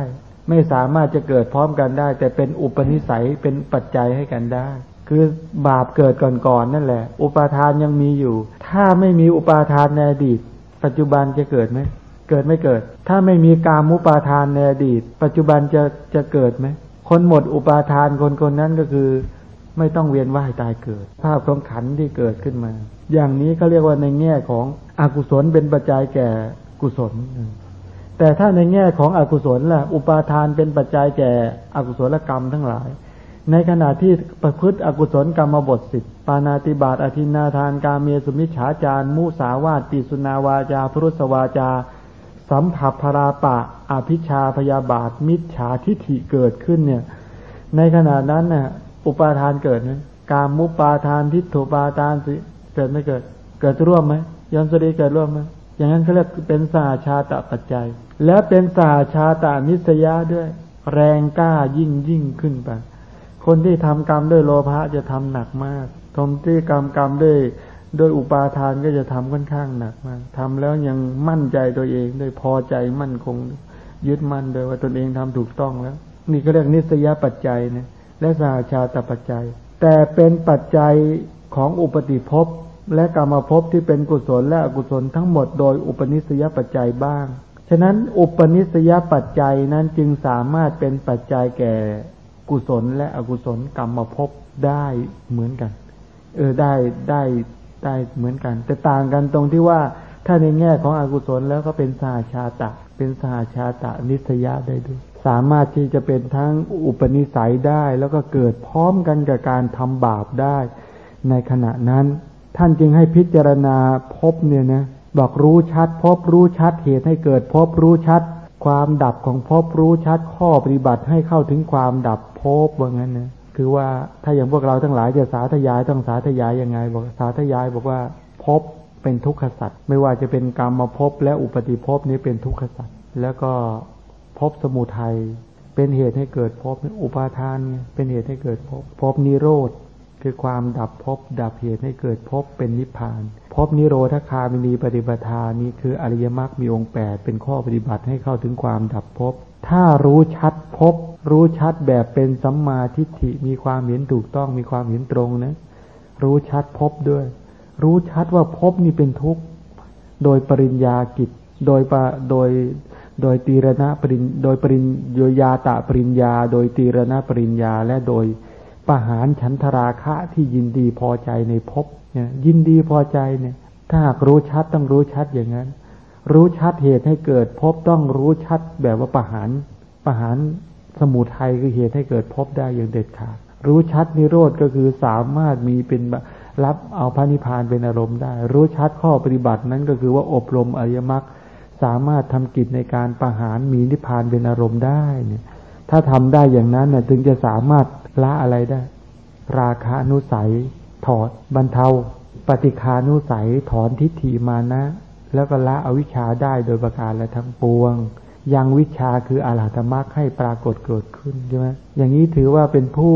ไม่สามารถจะเกิดพร้อมกันได้ แต่เป็นอุปนิสัยเป็นปัจจัยให้กันได้ คือบาปเกิดก่อนๆนนั่นแหละ อุปาทานยังมีอยู่ ถ้าไม่มีอุปาทานในอดีต ปัจจุบันจะเกิดไหมเกิดไม่เกิด ถ้าไม่มีกามุปาทานในอดีต ปัจจุบันจะจะเกิดไหมคนหมดอุปาทานคนคนนั้นก็คือ ไม่ต้องเวียนว่ายตายเกิด ภาพของขันที่เกิดขึ้นมา อย่างนี้เขาเรียกว่าในแง่ของอกุศลเป็นปัจจัยแก่กุศล แต่ถ้าในแง่ของอกุศลล่ะ อุปาทานเป็นปัจจัยแก่อกุศลกรรมทั้งหลาย ในขณะที่ประพฤติอกุศลกรรมบทสิบปานาติบาตอธินาทานกาเมสุมิฉาจารมุสาวาติสุนาวาจาพุรุสวาจา สัมผัสพราปะอภิชาพยาบาท มิจฉาทิฐิเกิดขึ้นเนี่ย ในขณะนั้นน่ะ อุปาทานเกิดไหมกามุปาทานทิฏฐุปาทานสิเกิดไม่เกิด เกิดร่วมไหมยอมสดีเกิดร่วมไหมอย่างนั้นเขาเรียกเป็นสาชาตะปัจจัย และเป็นสาชาตานิสยาด้วย แรงกล้ายิ่งยิ่งขึ้นไป คนที่ทำกรรมด้วยโลภะจะทำหนักมากทำที่กรรมกรรมด้วยด้วยอุปาทานก็จะทำค่อนข้างหนักมากทำแล้วยังมั่นใจตัวเองด้วยพอใจมั่นคง ยึดมั่นโดยว่าตนเองทำถูกต้องแล้ว นี่ก็เรียกนิสยปัจจัยนะและสาชาตปัจจัย แต่เป็นปัจจัยของอุปติภพและกรรมภพที่เป็นกุศลและอกุศลทั้งหมดโดยอุปนิสยปัจจัยบ้าง ฉะนั้นอุปนิสยปัจจัยนั้นจึงสามารถเป็นปัจจัยแก่ กุศลและอกุศลกรรมภพได้เหมือนกัน เออได้ได้ได้เหมือนกัน แต่ต่างกันตรงที่ว่าถ้าในแง่ของอกุศลแล้วก็เป็นสาชาตะ เป็นสาชาตะนิสยาได้ด้วย สามารถที่จะเป็นทั้งอุปนิสัยได้ แล้วก็เกิดพร้อมกันกับการทำบาปได้ ในขณะนั้น ท่านจึงให้พิจารณาพบเนี่ยนะบอกรู้ชัด พบรู้ชัดเหตุให้เกิดพบรู้ชัด ความดับของพบรู้ชัดข้อปฏิบัติให้เข้าถึงความดับพบว่างั้นนะคือว่าถ้าอย่างพวกเราทั้งหลายจะสาธยายต้องสาธยายยังไง บอกสาธยายบอกว่าพบเป็นทุกขสัตว์ไม่ว่าจะเป็นกรรมมาพบและอุปติภพนี้เป็นทุกขสัตว์แล้วก็พบสมุทัยเป็นเหตุให้เกิดพบอุปาทานเป็นเหตุให้เกิดพบพบนิโรธ คือความดับพบดับเหตุให้เกิดพบเป็นนิพพานพบนิโรธคามินีปฏิปทานี้คืออริยมรรคมีองค์แปดเป็นข้อปฏิบัติให้เข้าถึงความดับพบถ้ารู้ชัดพบรู้ชัดแบบเป็นสัมมาทิฏฐิมีความเห็นถูกต้องมีความเห็นตรงนะ รู้ชัดพบด้วย รู้ชัดว่าพบนี่เป็นทุกข์โดยปริญญากิจโดยปโดยโดยตีรณะปริญโดยปริญโยยาตะปริญญา โดยตีรณะปริญญาและโดย ปหารฉันทราคะที่ยินดีพอใจในพบเนี่ยยินดีพอใจเนี่ย ถ้าหากรู้ชัดต้องรู้ชัดอย่างนั้น รู้ชัดเหตุให้เกิดพบต้องรู้ชัดแบบว่าปหารปหารสมุทัยคือเหตุให้เกิดพบได้อย่างเด็ดขาดรู้ชัดนิโรธก็คือสามารถมีเป็นรับเอาพระนิพพานเป็นอารมณ์ได้ รู้ชัดข้อปฏิบัตินั้นก็คือว่าอบรมอริยมรรคสามารถทำกิจในการประหารมีนิพพานเป็นอารมณ์ได้เนี่ย ถ้าทำได้อย่างนั้นเนี่ยถึงจะสามารถ ละอะไรได้ ราคานุสัย ถอดบรรเทา ปฏิคานุสัยถอนทิฏฐิมานะ แล้วก็ละอวิชชาได้โดยประการและทั้งปวง ยังวิชาคืออาลาธรรมะให้ปรากฏเกิดขึ้นใช่ไหมอย่างนี้ถือว่าเป็นผู้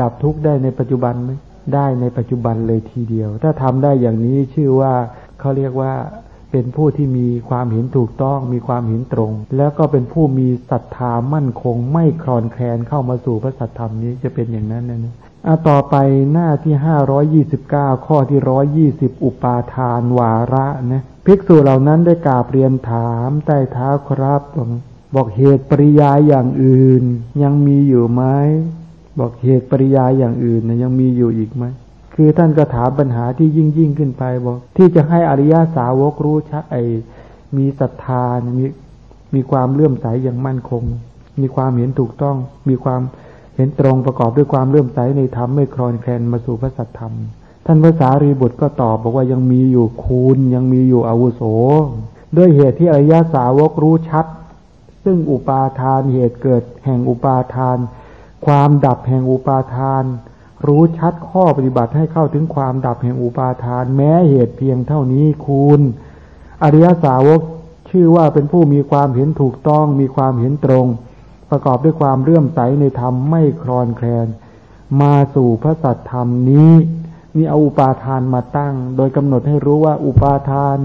ดับทุกข์ได้ในปัจจุบันไหมได้ในปัจจุบันเลยทีเดียว ถ้าทำได้อย่างนี้ชื่อว่าเขาเรียกว่า เป็นผู้ที่มีความเห็นถูกต้องมีความเห็นตรง แล้วก็เป็นผู้มีศรัทธามั่นคง ไม่คลอนแคลนเข้ามาสู่พระสัทธรรมนี้จะเป็นอย่างนั้นนะนะอะต่อไปหน้าที่ห้าร้อยยี่สิบเก้าข้อที่ร้อยยี่สิบอุปาทานวาระนะภิกษุเหล่านั้นได้กราบเรียนถามใต้เท้าครับบอกเหตุปริยายอย่างอื่น ยังมีอยู่ไหมบอกเหตุปริยายอย่างอื่นนะยังมีอยู่อีกไหม คือท่านก็ถามปัญหาที่ยิ่งยิ่งขึ้นไปบอก ที่จะให้อริยาสาวกรู้ชัดไอมีศรัทธามีมีความเลื่อมใสอย่างมั่นคง มีความเห็นถูกต้อง มีความเห็นตรงประกอบด้วยความเลื่อมใสในธรรมไม่คลอนแคลนมาสู่พระสัทธรรม ท่านพระสารีบุตรก็ตอบบอกว่ายังมีอยู่คูณยังมีอยู่อาวุโส ด้วยเหตุที่อริยสาวกรู้ชัด ซึ่งอุปาทานเหตุเกิดแห่งอุปาทาน ความดับแห่งอุปาทาน รู้ชัดข้อปฏิบัติให้เข้าถึงความดับแห่งอุปาทาน แม้เหตุเพียงเท่านี้คูณ อริยสาวกชื่อว่าเป็นผู้มีความเห็นถูกต้องมีความเห็นตรง ประกอบด้วยความเลื่อมใสในธรรมไม่คลอนแคลน มาสู่พระสัตธรรมนี้นี่เอาอุปาทานมาตั้ง โดยกำหนดให้รู้ว่าอุปาทาน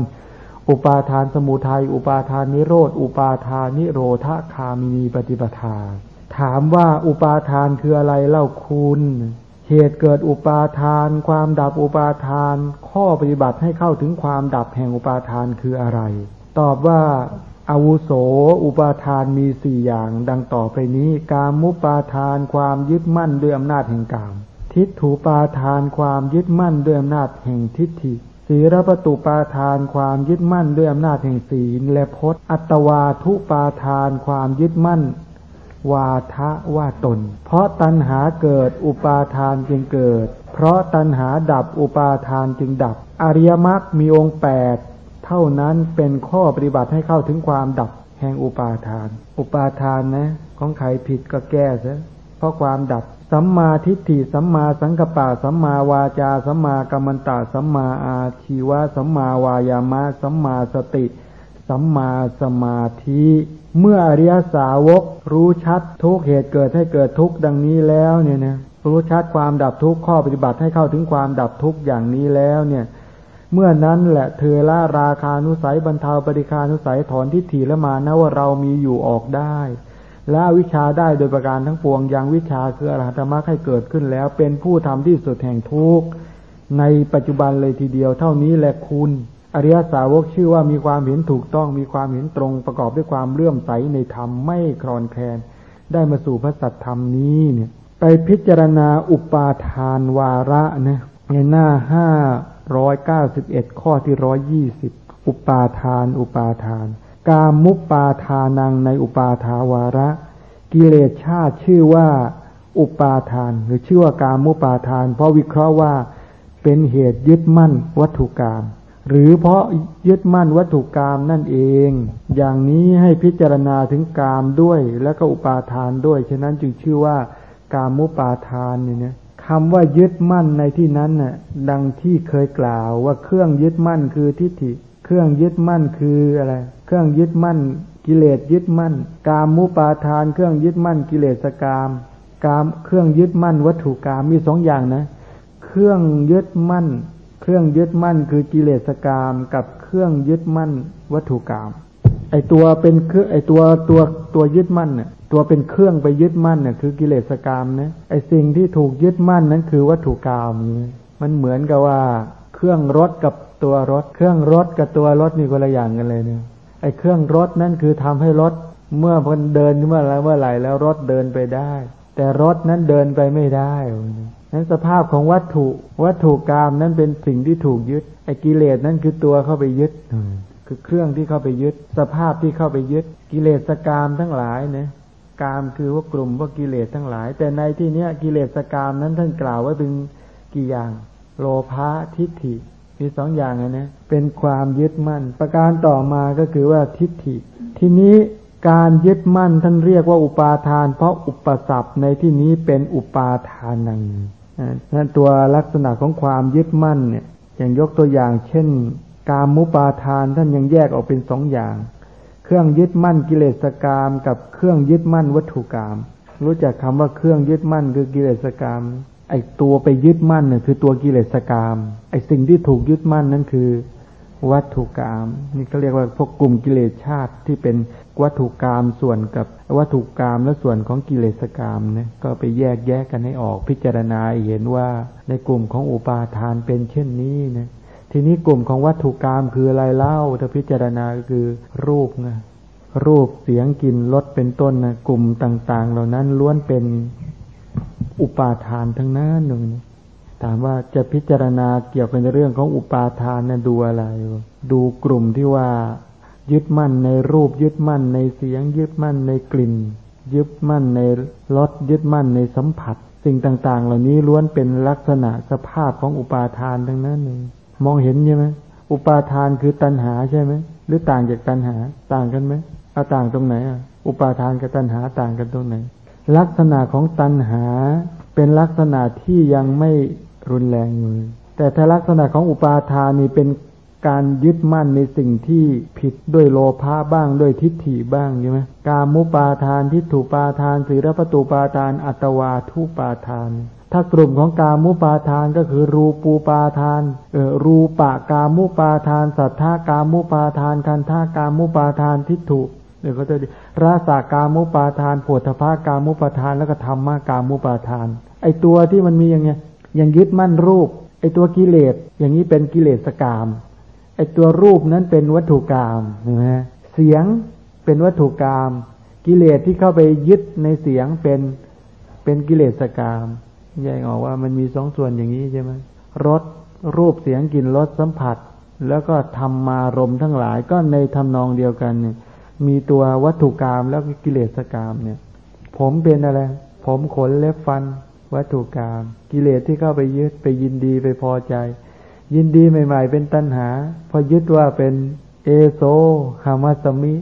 อุปาทานสมุทัยอุปาทานนิโรธ อุปาทานนิโรธคามินีปฏิปทา ถามว่าอุปาทานคืออะไรเล่าคุณ เหตุเกิดอุปาทาน ความดับอุปาทาน ข้อปฏิบัติให้เข้าถึงความดับแห่งอุปาทานคืออะไร ตอบว่าอาวุโส อุปาทานมีสี่อย่าง ดังต่อไปนี้ กามุปาทานความยึดมั่นด้วยอำนาจแห่งกาม ทิฏถูปาทานความยึดมั่นด้วยอำนาจแห่งทิฏฐิศีรปตุปาทานความยึดมั่นด้วยอำนาจแห่งศีลและพจน์ อัตวาทุปาทานความยึดมั่น วาทะว่าตน เพราะตัณหาเกิดอุปาทานจึงเกิด เพราะตัณหาดับอุปาทานจึงดับ อริยมรรคมีองค์แปดเท่านั้นเป็นข้อปฏิบัติให้เข้าถึงความดับแห่งอุปาทาน อุปาทานนะ ของใครผิดก็แก้ซะเพราะความดับ สัมมาทิฏฐิสัมมาสังกปะสัมมาวาจา สัมมากัมมันตะสัมมาอาชีวะสัมมาวายามะสัมมาสติ สัมมาสมาธิ เมื่ออริยสาวกรู้ชัดทุกเหตุเกิดให้เกิดทุกดังนี้แล้วเนี่ยนะรู้ชัดความดับทุกข้อปฏิบัติให้เข้าถึงความดับทุกอย่างนี้แล้วเนี่ยเมื่อนั้นแหละเธอละราคานุสัยบรรเทาปฏิคานุสัยถอนทิฏฐิละมานะว่าเรามีอยู่ออกได้ และวิชาได้โดยประการทั้งปวงยังวิชาคืออรหัตมรรคให้เกิดขึ้นแล้ว เป็นผู้ทำที่สุดแห่งทุกข์ในปัจจุบันเลยทีเดียวเท่านี้แหละคุณ อริยสาวกชื่อว่ามีความเห็นถูกต้องมีความเห็นตรงประกอบด้วยความเลื่อมใสในธรรมไม่คลอนแคลน ได้มาสู่พระสัตธรรมนี้เนี่ย ไปพิจารณาอุปาทานวาระนะในหน้าห้าร้อยเก้าสิบเอ็ดข้อที่ร้อยยี่สิบอุปาทาน อุปาทาน กามุปปาทานังในอุปาทาวาระ กิเลสชาติชื่อว่าอุปาทาน หรือชื่อว่ากามุปาทาน เพราะวิเคราะห์ว่าเป็นเหตุยึดมั่นวัตถุกรรม หรือเพราะยึดมั่นวัตถุกรรมนั่นเอง อย่างนี้ให้พิจารณาถึงกามด้วย และก็อุปาทานด้วย ฉะนั้นจึงชื่อว่ากามุปาทานเนี่ยคำว่ายึดมั่นในที่นั้นน่ะ ดังที่เคยกล่าวว่าเครื่องยึดมั่นคือทิฏฐิ เครื่องยึดมั่นคืออะไร เครื่องยึดมั่น กิเลสยึดมั่น กามมุปาทาน เครื่องยึดมั่นกิเลสกาม กาม เครื่องยึดมั่นวัตถุกรรมมีสองอย่างนะ เครื่องยึดมั่น เครื่องยึดมั่นคือกิเลสกามกับเครื่องยึดมั่นวัตถุกรรมไอตัวเป็นคือไอตัวตัวตัวยึดมั่นเนี่ยตัวเป็นเครื่องไปยึดมั่นเนี่ยคือกิเลสกามนะไอสิ่งที่ถูกยึดมั่นนั้นคือวัตถุกรรมมันเหมือนกับว่า เครื่องรถกับตัวรถ เครื่องรถกับตัวรถนี่คนละอย่างกันเลยเนี่ยไอเครื่องรถนั่นคือทำให้รถเมื่อมันเดินเมื่อไรเมื่อไหร่แล้วรถเดินไปได้ แต่รถนั้นเดินไปไม่ได้นั้นสภาพของวัตถุ วัตถุกรรมนั้นเป็นสิ่งที่ถูกยึด ไอ้กิเลสนั่นคือตัวเข้าไปยึด คือเครื่องที่เข้าไปยึด สภาพที่เข้าไปยึด กิเลสกรรมทั้งหลายเนี่ยกามคือว่ากลุ่มว่ากิเลสทั้งหลาย แต่ในที่เนี้ยกิเลสกรรมนั้นท่านกล่าวไว้เป็นกี่อย่าง โลภะทิฏฐิมีสองอย่างนะเป็นความยึดมั่น ประการต่อมาก็คือว่าทิฏฐิ ทีนี้ การยึดมั่นท่านเรียกว่าอุปาทาน เพราะอุปสรรคในที่นี้เป็นอุปาทานังนั่นตัวลักษณะของความยึดมั่นเนี่ยอย่างยกตัวอย่าง เช่น การมุปาทานท่านยังแยกออกเป็นสองอย่าง เครื่องยึดมั่นกิเลสกรรมกับเครื่องยึดมั่นวัตถุกรรมรู้จักคำว่าเครื่องยึดมั่นคือกิเลสกรรมไอตัวไปยึดมั่นเนี่ยคือตัวกิเลสกรรมไอสิ่งที่ถูกยึดมั่นนั้นคือ วัตถุกรรมนี่เขาเรียกว่าพวกกลุ่มกิเลสชาติที่เป็น วัตถุกรรมส่วนกับวัตถุกรรมและส่วนของกิเลสกรรมเนี่ยก็ไปแยกแยกกันให้ออกพิจารณาเห็นว่าในกลุ่มของอุปาทานเป็นเช่นนี้นะทีนี้กลุ่มของวัตถุกรรมคืออะไรเล่าถ้าพิจารณาคือรูปไงรูปเสียงกลิ่นรสเป็นต้นนะกลุ่มต่าง ๆ เหล่านั้นล้วนเป็นอุปาทานทั้งนั้นหนึ่งถามว่าจะพิจารณาเกี่ยวกับเรื่องของอุปาทานนะดูอะไร ดูกลุ่มที่ว่า ยึดมั่นในรูปยึดมั่นในเสียง ยึดมั่นในกลิ่น ยึดมั่นในรสยึดมั่นในสัมผัส สิ่งต่าง ๆ เหล่านี้ล้วนเป็นลักษณะสภาพของอุปาทานทั้งนั้นเองมองเห็นใช่ไหมอุปาทานคือตัณหาใช่ไหมหรือต่างจากตัณหาต่างกันไหมเอาต่างตรงไหนอะอุปาทานกับตัณหาต่างกันตรงไหน ลักษณะของตัณหาเป็นลักษณะที่ยังไม่รุนแรงอยู่แต่ถ้าลักษณะของอุปาทานนี่เป็น การยึดมั่นในสิ่งที่ผิดด้วยโลภะบ้างด้วยทิฏฐิบ้างใช่ไหมกามุปาทานทิฏฐุปาทานศีรปตุปาทาน อัตวาทุปาทาน ถ้ากลุ่มของกามุปาทานก็คือรูปูปาทานเออรูปะกามุปาทาน สัทธากามุปาทาน คันธากามุปาทานทิฏฐุเดี๋ยวเขาจะราสากามุปาทานปวดทพากามุปาทานแล้วก็ธรรมากามุปาทาน ไอตัวที่มันมีอย่างเงี้ยยังยึดมั่นรูปไอตัวกิเลสอย่างนี้เป็นกิเลสกาม ไอตัวรูปนั้นเป็นวัตถุกรรมนะเสียงเป็นวัตถุกรรมกิเลสที่เข้าไปยึดในเสียงเป็นเป็นกิเลสกรรมแยกออกว่ามันมีสองส่วนอย่างนี้ใช่ไหมรสรูปเสียงกลิ่นรสสัมผัส แล้วก็ธรรมารมทั้งหลายก็ในทำนองเดียวกันเนี่ยมีตัววัตถุกรรมแล้วกิเลสกรรมเนี่ย ผมเป็นอะไร ผมขนเล็บฟัน วัตถุกรรม กิเลสที่เข้าไปยึดไปยินดีไปพอใจ ยินดีใหม่ ๆ เป็นตัณหา พอยึดว่าเป็นเอโซคามาสมิ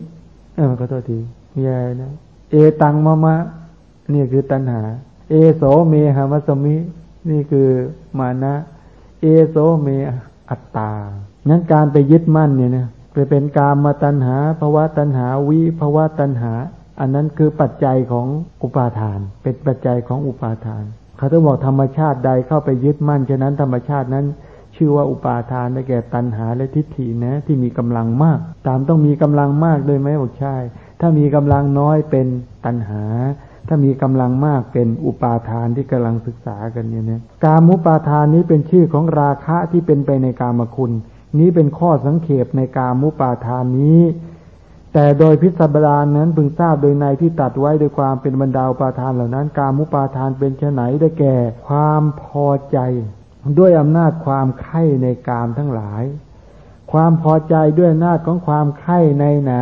เออขอโทษทีมีอะไรนะ เอตังมะมะ นี่คือตัณหา เอโสเมหามัสมิ นี่คือมานะ เอโสเมอัตตา นั้นการไปยึดมั่นเนี่ยนะไปเป็นกามมาตัญหาภาวะตัญหาวิภาวะตัญหา อันนั้นคือปัจจัยของอุปาทาน เป็นปัจจัยของอุปาทาน เขาต้องบอกธรรมชาติใดเข้าไปยึดมั่น ฉะนั้นธรรมชาตินั้น ชื่อว่าอุปาทานได้แก่ตัณหาและทิฏฐินะ ที่มีกำลังมาก ตามต้องมีกำลังมากด้วยไหมบอกใช่ ถ้ามีกำลังน้อยเป็นตัณหา ถ้ามีกำลังมากเป็นอุปาทานที่กำลังศึกษากันเนี่ยนะกามุปาทานนี้เป็นชื่อของราคะที่เป็นไปในกามคุณ นี้เป็นข้อสังเขปในกามุปาทานนี้ แต่โดยพิสดารนั้นพึงทราบโดยในที่ตัดไว้โดยความเป็นบรรดาปาทานเหล่านั้น กามุปาทานเป็นไนได้แก่ ความพอใจ ด้วยอำนาจความไข่ในกามทั้งหลาย ความพอใจด้วยอำนาจของความไข่ในไหน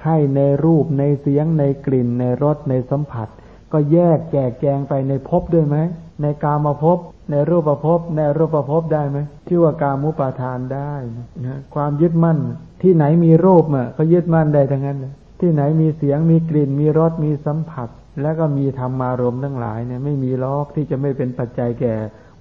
ไข่ในรูปในเสียงในกลิ่น ในรสในสัมผัส ก็แยกแจกแจงไปในภพด้วยไหมในกามภพในรูปภพในรูปภพได้ไหมชื่อว่ากามุปาทานได้นะความยึดมั่น ที่ไหนมีรูปอะก็ยึดมั่นได้ทั้งนั้นที่ไหนมีเสียงมีกลิ่น มีรสมีสัมผัส แล้วก็มีธรรมารมทั้งหลายเนี่ยไม่มีล็อกที่จะไม่เป็นปัจจัยแก่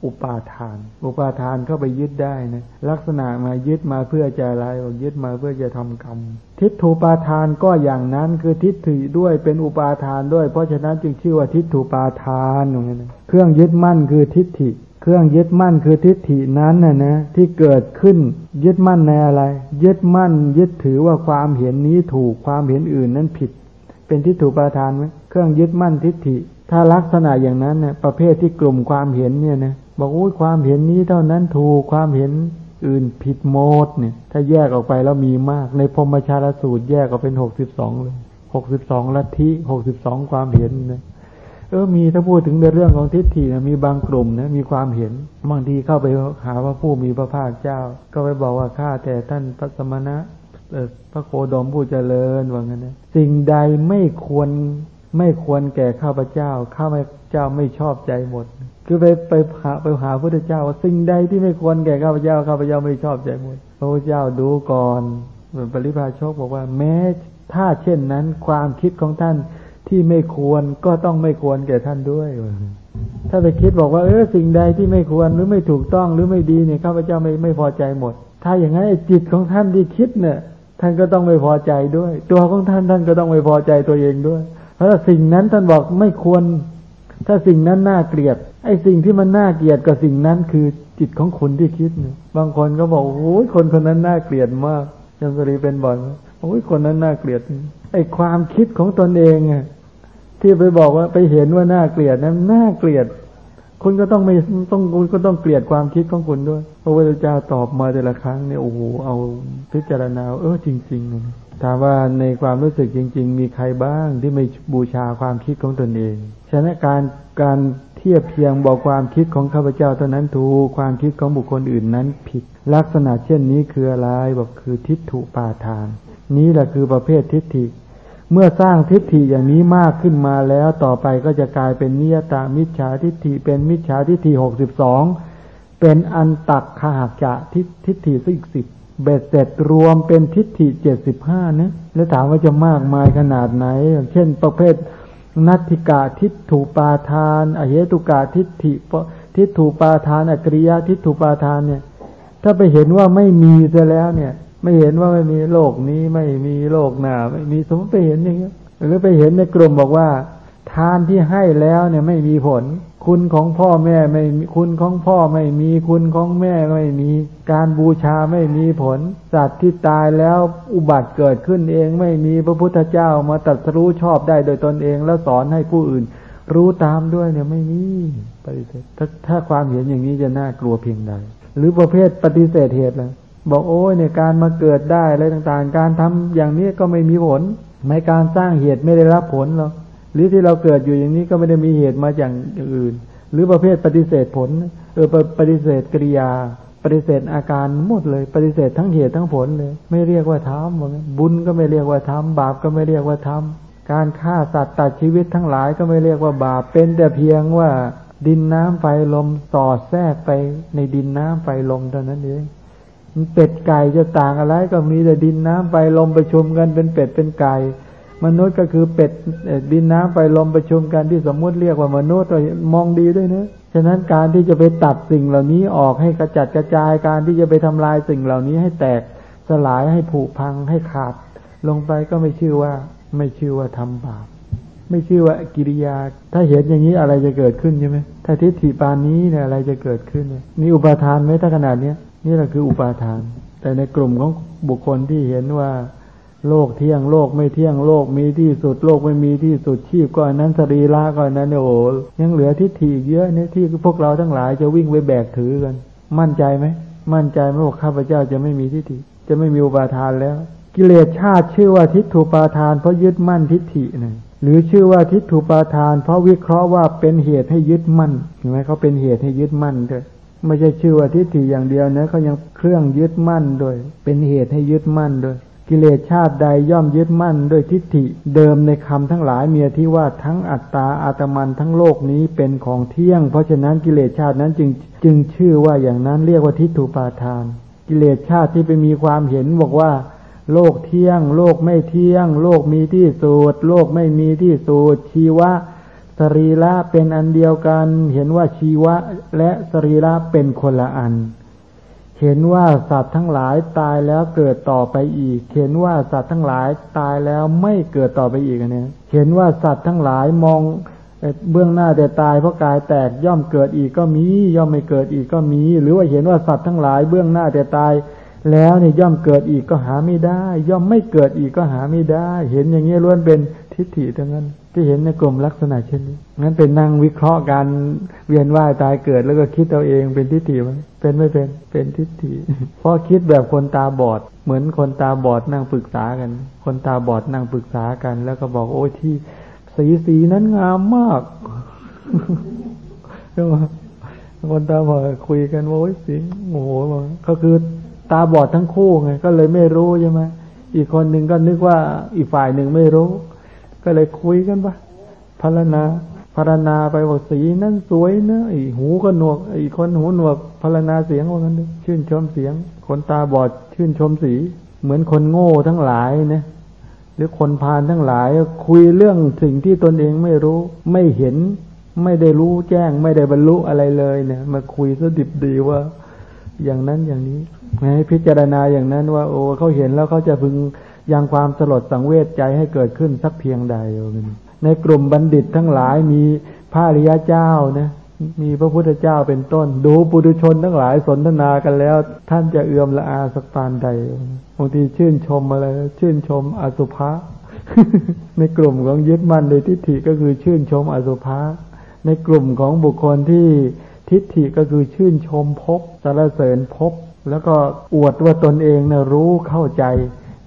อุปาทาน อุปาทานเข้าไปยึดได้นะลักษณะมายึดมาเพื่อจะอะไรยึดมาเพื่อจะทำกรรม ทิฏฐุปาทานก็อย่างนั้นคือทิฏฐิด้วยเป็นอุปาทานด้วย เพราะฉะนั้นจึงชื่อว่าทิฏฐุปาทานอย่างนี้เครื่องยึดมั่นคือทิฏฐิ เครื่องยึดมั่นคือทิฏฐินั้นนะนะที่เกิดขึ้นยึดมั่นในอะไร ยึดมั่น ยึดถือว่าความเห็นนี้ถูกความเห็นอื่นนั้นผิด เป็นทิฏฐุปาทานไหมเครื่องยึดมั่นทิฏฐิถ้าลักษณะอย่างนั้นเนี่ยประเภทที่กลุ่มความเห็นเนี่ยนะ บอกอุ้ยความเห็นนี้เท่านั้นถูกความเห็นอื่นผิดโมดเนี่ย ถ้าแยกออกไปแล้วมีมาก ในพรมชาลสูตรแยกออกเป็นหกสิบสองเลยหกสิบสองลัทธิหกสิบสองความเห็นนะเออมีถ้าพูดถึงในเรื่องของทิฏฐินะมีบางกลุ่มนะมีความเห็นบางทีเข้าไปหาว่าผู้มีพระภาคเจ้า ก็ไปบอกว่าข้าแต่ท่านพระสมณะพระโคดมผู้เจริญว่างั้นนะสิ่งใดไม่ควรไม่ควรแก่ข้าพเจ้าข้าพเจ้าไม่ชอบใจหมด คือไปไปหาไปหาพระพุทธเจ้าว่าสิ่งใดที่ไม่ควรแก่ข้าพเจ้าข้าพเจ้าไม่ชอบใจหมดพระพุทธเจ้าดูก่อนเหมือนปริพาชกบอกว่าแม้ถ้าเช่นนั้นความคิดของท่านที่ไม่ควรก็ต้องไม่ควรแก่ท่านด้วย ถ้าไปคิดบอกว่าเออสิ่งใดที่ไม่ควรหรือไม่ถูกต้องหรือไม่ดีเนี่ยข้าพเจ้าไม่ไม่พอใจหมด ถ้าอย่างนั้นจิตของท่านที่คิดเนี่ย ท่านก็ต้องไม่พอใจด้วย ตัวของท่านท่านก็ต้องไม่พอใจตัวเองด้วย เพราะสิ่งนั้นท่านบอกไม่ควร ถ้าสิ่งนั้นน่าเกลียด ไอ้สิ่งที่มันน่าเกลียดกับสิ่งนั้นคือจิตของคนที่คิดเนี่ยบางคนก็บอกโอ้ยคนคนนั้นน่าเกลียดมากยังสรีเป็นบ่อยโอ้ยคนนั้นน่าเกลียด ไอ้ความคิดของตนเองอะที่ไปบอกว่าไปเห็นว่าน่าเกลียดนั้นน่าเกลียด คุณก็ต้องไม่ต้องคุณก็ต้องเกลียดความคิดของคุณด้วยพระพุทธเจ้าตอบมาแต่ละครั้งเนี่ยโอ้โหเอาพิจารณาเออจริงๆเลย ถามว่าในความรู้สึกจริง ๆ มีใครบ้างที่ไม่บูชาความคิดของตนเอง ฉะนั้นการการเทียบเพียงบอกความคิดของข้าพเจ้าเท่านั้นถูกความคิดของบุคคลอื่นนั้นผิด ลักษณะเช่นนี้คืออะไรบอกคือทิฏฐุปาทาน นี้แหละคือประเภททิฏฐิ เมื่อสร้างทิฏฐิอย่างนี้มากขึ้นมาแล้วต่อไปก็จะกลายเป็นนิยตามิจฉาทิฏฐิเป็นมิจฉาทิฏฐิหกสิบสองเป็นอันตักขหักจะทิทิฏฐิสิกสิบ เบ็ดเสร็จรวมเป็นทิฏฐิเจ็ดสิบห้านะแล้วถามว่าจะมากมายขนาดไหน เช่นประเภทนัตถิกาทิฏถูปาทาน อเหตุกาทิฏฐิทิฏถูปาทานอกริยาทิฏถูปาทานเนี่ย ถ้าไปเห็นว่าไม่มีซะแล้วเนี่ย ไม่เห็นว่าไม่มีโลกนี้ไม่มีโลกหน้าไม่มีสมมติไปเห็นอย่างเงี้ยหรือไปเห็นในกลุ่มบอกว่า ทานที่ให้แล้วเนี่ยไม่มีผล คุณของพ่อแม่ไม่มีคุณของพ่อไม่มีคุณของแม่ไม่มี การบูชาไม่มีผล สัตว์ที่ตายแล้วอุบัติเกิดขึ้นเองไม่มีพระพุทธเจ้ามาตรัสรู้ชอบได้โดยตนเองแล้วสอนให้ผู้อื่น รู้ตามด้วยเนี่ยไม่มีปฏิเสธถ้าถ้าความเห็นอย่างนี้จะน่ากลัวเพียงใด หรือประเภทปฏิเสธเหตุเลยบอกโอ้ยเนี่ยการมาเกิดได้อะไรต่างๆ การทำอย่างนี้ก็ไม่มีผล ไม่การสร้างเหตุไม่ได้รับผลหรอก หรือที่เราเกิดอยู่อย่างนี้ก็ไม่ได้มีเหตุมาอย่างอื่น หรือประเภทปฏิเสธผลเออปฏิเสธกริยา ปฏิเสธอาการหมดเลย ปฏิเสธทั้งเหตุทั้งผลเลย ไม่เรียกว่าทำบุญก็ไม่เรียกว่าทำบาปก็ไม่เรียกว่าทำการฆ่าสัตว์ตัดชีวิตทั้งหลายก็ไม่เรียกว่าบาปเป็นแต่เพียงว่าดินน้ำไฟลมสอดแทรกไปในดินน้ำไฟลมเท่านั้นเองเป็ดไก่จะต่างอะไรก็มีแต่ดินน้ำไฟลมประชุมกันเป็นเป็ดเป็นไก่ มนุษย์ก็คือเป็ดดินน้ำไฟลมประชุมกันที่สมมุติเรียกว่ามนุษย์มองดีด้วยนะฉะนั้นการที่จะไปตัดสิ่งเหล่านี้ออกให้กระจัดกระจายการที่จะไปทำลายสิ่งเหล่านี้ให้แตกสลายให้ผุพังให้ขาด ลงไปก็ไม่ชื่อว่า ไม่ชื่อว่าทำบาปไม่ชื่อว่ากิริยา ถ้าเห็นอย่างนี้อะไรจะเกิดขึ้นใช่ไหมถ้าทิฏฐิปานนี้เนี่ยอะไรจะเกิดขึ้นเนี่ยมีอุปาทานไหมถ้าขนาดเนี้ยนี่แหละคืออุปาทาน แต่ในกลุ่มของบุคคลที่เห็นว่า โลกเที่ยงโลกไม่เที่ยงโลกมีที่สุดโลกไม่มีที่สุดชีพก็อนนั้นสรีระก็อนนั้นโอ้โหยังเหลือทิฏฐิเยอะเนี่ยที่พวกเราทั้งหลายจะวิ่งไปแบกถือกัน มั่นใจไหมมั่นใจไหมว่าข้าพเจ้าจะไม่มีทิฏฐิ จะไม่มีอุปาทานแล้ว กิเลสชาติชื่อว่าทิฏฐุปาทาน เพราะยึดมั่นทิฏฐินะหรือชื่อว่าทิฏฐุปาทาน เพราะวิเคราะห์ว่าเป็นเหตุให้ยึดมั่นเห็นไหมเขาเป็นเหตุให้ยึดมั่นด้วยไม่ใช่ชื่อว่าทิฏฐิอย่างเดียวนะเขายังเครื่องยึดมั่นด้วย เป็นเหตุให้ยึดมั่นด้วย กิเลสชาติใดย่อมยึดมั่นด้วยทิฏฐิเดิมในคำทั้งหลายเมียที่ว่าทั้งอัตตาอาตมันทั้งโลกนี้เป็นของเที่ยง เพราะฉะนั้นกิเลสชาตินั้นจึงจึงชื่อว่าอย่างนั้นเรียกว่าทิฏฐุปาทาน กิเลสชาติที่ไปมีความเห็นบอกว่า โลกเที่ยง โลกไม่เที่ยง โลกมีที่สุดโลกไม่มีที่สุดชีวะสรีระเป็นอันเดียวกัน เห็นว่าชีวะและสรีระเป็นคนละอัน เห็นว่าสัตว์ทั้งหลายตายแล้วเกิดต่อไปอีก เห็นว่าสัตว์ทั้งหลายตายแล้วไม่เกิดต่อไปอีกอันนี้เห็นว่าสัตว์ทั้งหลายมองเบื้องหน้าแต่ตายเพราะกายแตกย่อมเกิดอีกก็มี ย่อมไม่เกิดอีกก็มี หรือว่าเห็นว่าสัตว์ทั้งหลายเบื้องหน้าแต่ตาย แล้วเนี่ยย่อมเกิดอีกก็หาไม่ได้ ย่อมไม่เกิดอีกก็หาไม่ได้ เห็นอย่างนี้ล้วนเป็น ทิฏฐิทั้งนั้น ที่เห็นในกลุ่มลักษณะเช่นนี้งั้นเป็นนั่งวิเคราะห์การเวียนว่ายตายเกิดแล้วก็คิดเอาเองเป็นทิฏฐิไหมเป็นไม่เป็นเป็นทิฏฐิเพราะคิดแบบคนตาบอด เหมือนคนตาบอดนั่งปรึกษากัน คนตาบอดนั่งปรึกษากัน แล้วก็บอกโอ้ที่สีสีนั้นงามมากใช่ไหมคนตาบอดคุยกันว่าโอ้ยสีโอ้โหก็คือตาบอดทั้งคู่ไงก็เลยไม่รู้ใช่ไหมอีกคนหนึ่งก็นึกว่าอีกฝ่ายหนึ่งไม่รู้ ก็เลยคุยกันปะพารณาพารณาไปว่าสีนั้นสวยนะไอหูก็หนวกไอคนหูหนวกพารณาเสียงว่างั้นชื่นชมเสียง คนตาบอดชื่นชมสี เหมือนคนโง่ทั้งหลายนะหรือคนพานทั้งหลาย คุยเรื่องสิ่งที่ตนเองไม่รู้ ไม่เห็น ไม่ได้รู้แจ้ง ไม่ได้บรรลุอะไรเลยเนี่ย มาคุยซะดิบดีว่า อย่างนั้นอย่างนี้ให้พิจารณาอย่างนั้นว่า โอ้เขาเห็นแล้วเขาจะพึง ยังความสลดสังเวชใจให้เกิดขึ้นสักเพียงใด ในกลุ่มบัณฑิตทั้งหลายมีพระริยเจ้านะมีพระพุทธเจ้าเป็นต้น ดูปุถุชนทั้งหลายสนทนากันแล้ว ท่านจะเอื่อมละอาสักปานใดบางทีชื่นชมอะไรชื่นชมอสุภะในกลุ่มของยึดมั่นในทิฏฐิก็คือชื่นชมอสุภะในกลุ่มของบุคคลที่ทิฏฐิก็คือชื่นชมพบสารเสริญพบ แล้วก็อวดว่าตนเองนะรู้เข้าใจ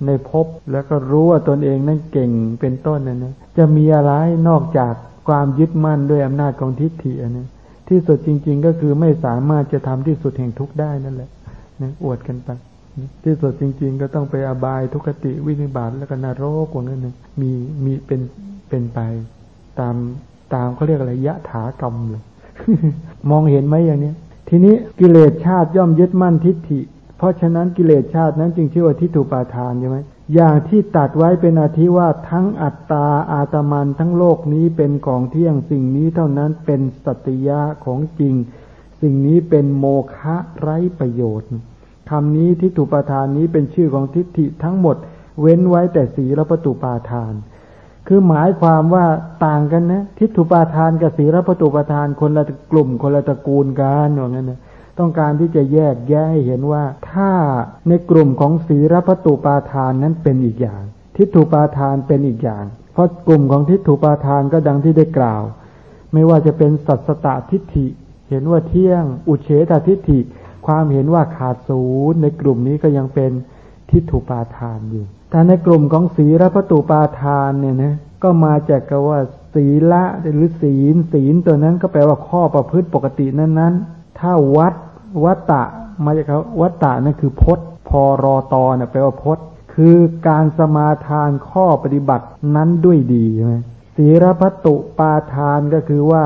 ในภพแล้วก็รู้ว่าตนเองนั้นเก่งเป็นต้นนะนะจะมีอะไรนอกจากความยึดมั่นด้วยอำนาจของทิฏฐินะที่สุดจริง ๆ ก็คือไม่สามารถจะทำที่สุดแห่งทุกข์ได้นั่นแหละนะอวดกันไปที่สุดจริง ๆ ก็ต้องไปอบายทุกขติวินิบาตแล้วก็นรกว่านั้นนึงมีมีเป็นเป็นไป ตามตามเขาเรียกอะไรยะถากรรมเลยมองเห็นไหมอย่างนี้ทีนี้กิเลสชาติย่อมยึดมั่นทิฏฐิ เพราะฉะนั้นกิเลสชาตินั้นจึงชื่อว่าทิฏฐุปาทานใช่ไหมอย่างที่ตัดไว้เป็นอาทิว่าทั้งอัตตาอาตมันทั้งโลกนี้เป็นของเที่ยงสิ่งนี้เท่านั้นเป็นสัตยะของจริง สิ่งนี้เป็นโมฆะไร้ประโยชน์คำนี้ทิฏฐุปาทานนี้เป็นชื่อของทิฏฐิทั้งหมด เว้นไว้แต่สีละประตูปาทาน คือหมายความว่าต่างกันนะ ทิฏฐุปาทานกับสีละประตูปาทานคนละกลุ่มคนละตระกูลกันอย่างนั้นนะ ต้องการที่จะแยกแยะให้เห็นว่า ถ้าในกลุ่มของศีรพตุปาทานนั้นเป็นอีกอย่าง ทิฏฐุปาทานเป็นอีกอย่าง เพราะกลุ่มของทิฏฐุปาทานก็ดังที่ได้กล่าว ไม่ว่าจะเป็นสัตสตทิฏฐิ เห็นว่าเที่ยง อุเฉตทิฏฐิ ความเห็นว่าขาดศูนย์ในกลุ่มนี้ก็ยังเป็นทิฏฐุปาทานอยู่แต่ในกลุ่มของศีรพตุปาทานเนี่ยนะก็มาจากกว่าศีละหรือศีลศีลตัวนั้นก็แปลว่าข้อประพฤติปกตินั้นๆ ถ้าวัด วัตตะมาจากคำวัตตะนั่นคือพจน์ พอรอตอเนี่ยแปลว่าพจน์ คือการสมาทานข้อปฏิบัตินั้นด้วยดีใช่ไหมศีรพัตุปาทานก็คือว่า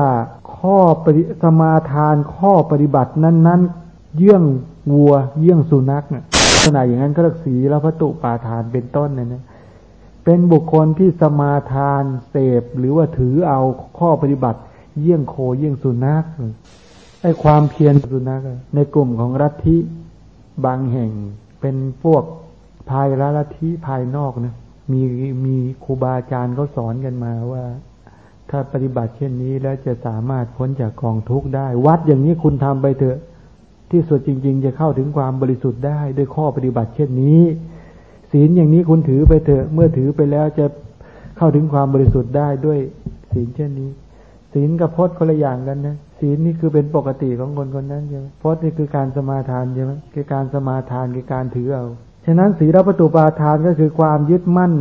ข้อปฏิสมาทานข้อปฏิบัตินั้นๆ เยี่ยงวัว เยี่ยงสุนัขเนี่ยขณะอย่างนั้นก็เรียกศีรพัตุปาทานเป็นต้นเนี่ยนะเป็นบุคคลที่สมาทานเสพหรือว่าถือเอาข้อปฏิบัติ เยี่ยงโคเยี่ยงสุนัข ไอ้ความเพียรสุนัขในกลุ่มของรัฐทิบางแห่งเป็นพวกภายละลัทธิภายนอกนะมีมีครูบาอาจารย์เขาสอนกันมาว่า ถ้าปฏิบัติเช่นนี้แล้วจะสามารถพ้นจากกองทุกข์ได้ วัดอย่างนี้คุณทำไปเถอะ ที่สุดจริง ๆ จะเข้าถึงความบริสุทธิ์ได้ด้วยข้อปฏิบัติเช่นนี้ ศีลอย่างนี้คุณถือไปเถอะ เมื่อถือไปแล้วจะเข้าถึงความบริสุทธิ์ได้ด้วยศีลเช่นนี้ ศีลกับพจน์คนละอย่างกันนะศีลนี่คือเป็นปกติของคนคนนั้นใช่ไหมพจน์นี่คือการสมาทานใช่ไหมคือการสมาทานคือการถือเอาฉะนั้นศีลประตูปาทานก็คือความยึดมั่น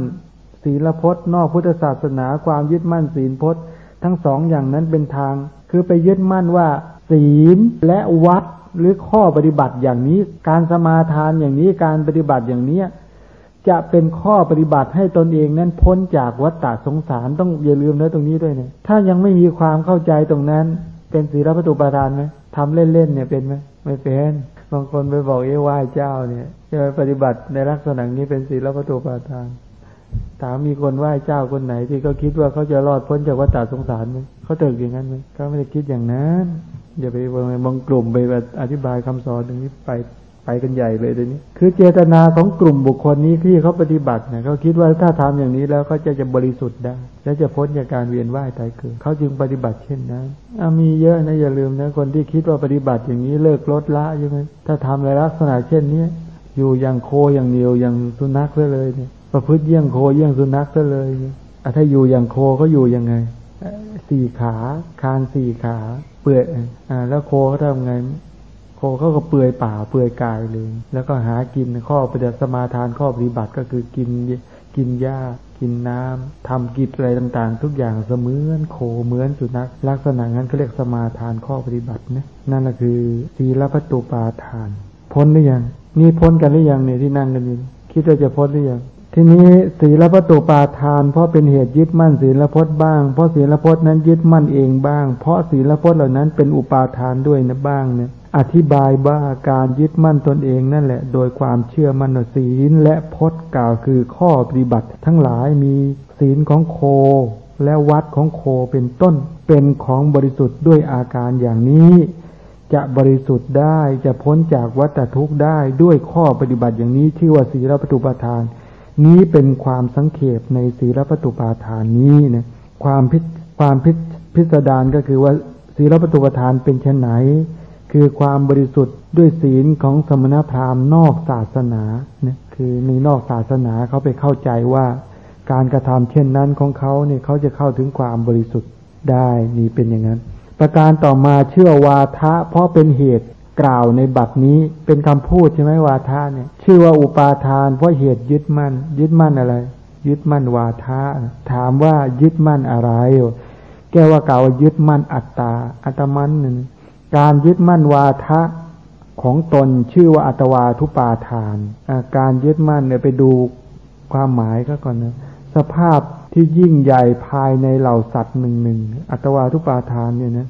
ศีลพจน์นอกพุทธศาสนา ความยึดมั่นศีลพจน์ ทั้งสองอย่างนั้นเป็นทาง คือไปยึดมั่นว่า ศีลและวัดหรือข้อปฏิบัติอย่างนี้ การสมาทานอย่างนี้การปฏิบัติอย่างเนี้ จะเป็นข้อปฏิบัติให้ตนเองนั้นพ้นจากวัฏฏะสงสารต้องอย่าลืมนะตรงนี้ด้วยเนี่ยถ้ายังไม่มีความเข้าใจตรงนั้น เป็นศีลประตูปาทานไหมทำเล่นๆเนี่ยเป็นไหมไม่เป็นบางคนไปบอกเอ้ไหว้เจ้าเนี่ยจะปฏิบัติในลักษณะนี้เป็นศีลประตูปาทาน ถามมีคนไหว้เจ้าคนไหน ที่เขาคิดว่าเขาจะรอดพ้นจากวัฏฏะสงสารไหมเขาเติกอย่างนั้นไหมเขาไม่ได้คิดอย่างนั้นอย่าไปบางกลุ่มไปอธิบายคำสอนตรงนี้ไป ไปกันใหญ่เลยเดี๋ยวนี้ คือเจตนาของกลุ่มบุคคลนี้ที่เขาปฏิบัติเนี่ยเขาคิดว่าถ้าทำอย่างนี้แล้วเขาจะจะบริสุทธิ์ได้ และจะพ้นจากการเวียนว่ายตายเกิดเขาจึงปฏิบัติเช่นนั้นมีเยอะนะอย่าลืมนะคนที่คิดว่าปฏิบัติอย่างนี้เลิกลดละใช่ไหมถ้าทำในลักษณะเช่นเนี้ยอยู่อย่างโคอย่างเดียวอย่างสุนัขเลยเนี่ยประพฤติเยี่ยงโคเยี่ยงสุนัขเลยเนี่ยถ้าอยู่อย่างโคเขาอยู่ยังไง สี่ขา คานสี่ขา เปื่อยอ่าแล้วโคเขาทำไง โคเขาก็เปื่อยป่าเปื่อยกายเลยแล้วก็หากินข้อปฏิบัติสมาทานข้อปฏิบัติก็คือกินกินหญ้ากินน้ำทำกิจอะไรต่างๆ ทุกอย่างเสมือนโคเหมือนสุนัขลักษณะนั้นเขาเรียกสมาทานข้อปฏิบัตินะนั่นแหะคือศีลประตูปาทาน พ้นหรือยังนี่พ้นกันหรือยังเนี่ยที่นั่งกันอยู่คิดว่าจะพ้นหรือยังทีนี้ศีลประตูปาทาน เพราะเป็นเหตุยึดมั่นศีลพจน์บ้าง เพราะศีลพจน์นั้นยึดมั่นเองบ้าง เพราะศีลพจน์เหล่านั้นเป็นอุปาทานด้วยนะบ้างเนี่ย อธิบายว่าการยึดมั่นตนเองนั่นแหละ โดยความเชื่อมั่นศีลและพจน์กล่าวคือข้อปฏิบัติ ทั้งหลายมีศีลของโค และวัดของโคเป็นต้นเป็นของบริสุทธิ์ด้วยอาการอย่างนี้ จะบริสุทธิ์ได้จะพ้นจากวัฏทุกข์ได้ด้วยข้อปฏิบัติอย่างนี้ชื่อว่าศีลปฏิปทาน นี้เป็นความสังเขปในศีลปฏิปทานนี้นะความพิความพิพิสดารก็คือว่าศีลปฏิปทานเป็นเช่นไหน คือความบริสุทธิ์ด้วยศีลของสมณพราหมณ์นอกศาสนาเนี่ยคือในนอกศาสนาเขาไปเข้าใจว่า การกระทำเช่นนั้นของเขาเนี่ยเขาจะเข้าถึงความบริสุทธิ์ได้นี่เป็นอย่างนั้น ประการต่อมาเชื่อวาทะ เพราะเป็นเหตุกล่าวในบัดนี้เป็นคำพูดใช่ไหมวาทะเนี่ย ชื่อว่าอุปาทาน เพราะเหตุยึดมั่น ยึดมั่นอะไร ยึดมั่นวาทะ ถามว่ายึดมั่นอะไร แกว่ากล่าวยึดมั่นอัตตาอัตมันหนึ่ง การยึดมั่นวาทะของตนชื่อว่าอัตวาทุปาทานการยึดมั่นเนี่ยไปดูความหมายก็ก่อนนะสภาพที่ยิ่งใหญ่ภายในเหล่าสัตว์หนึ่งหนึ่งอัตวาทุปาทานเนี่ยนะ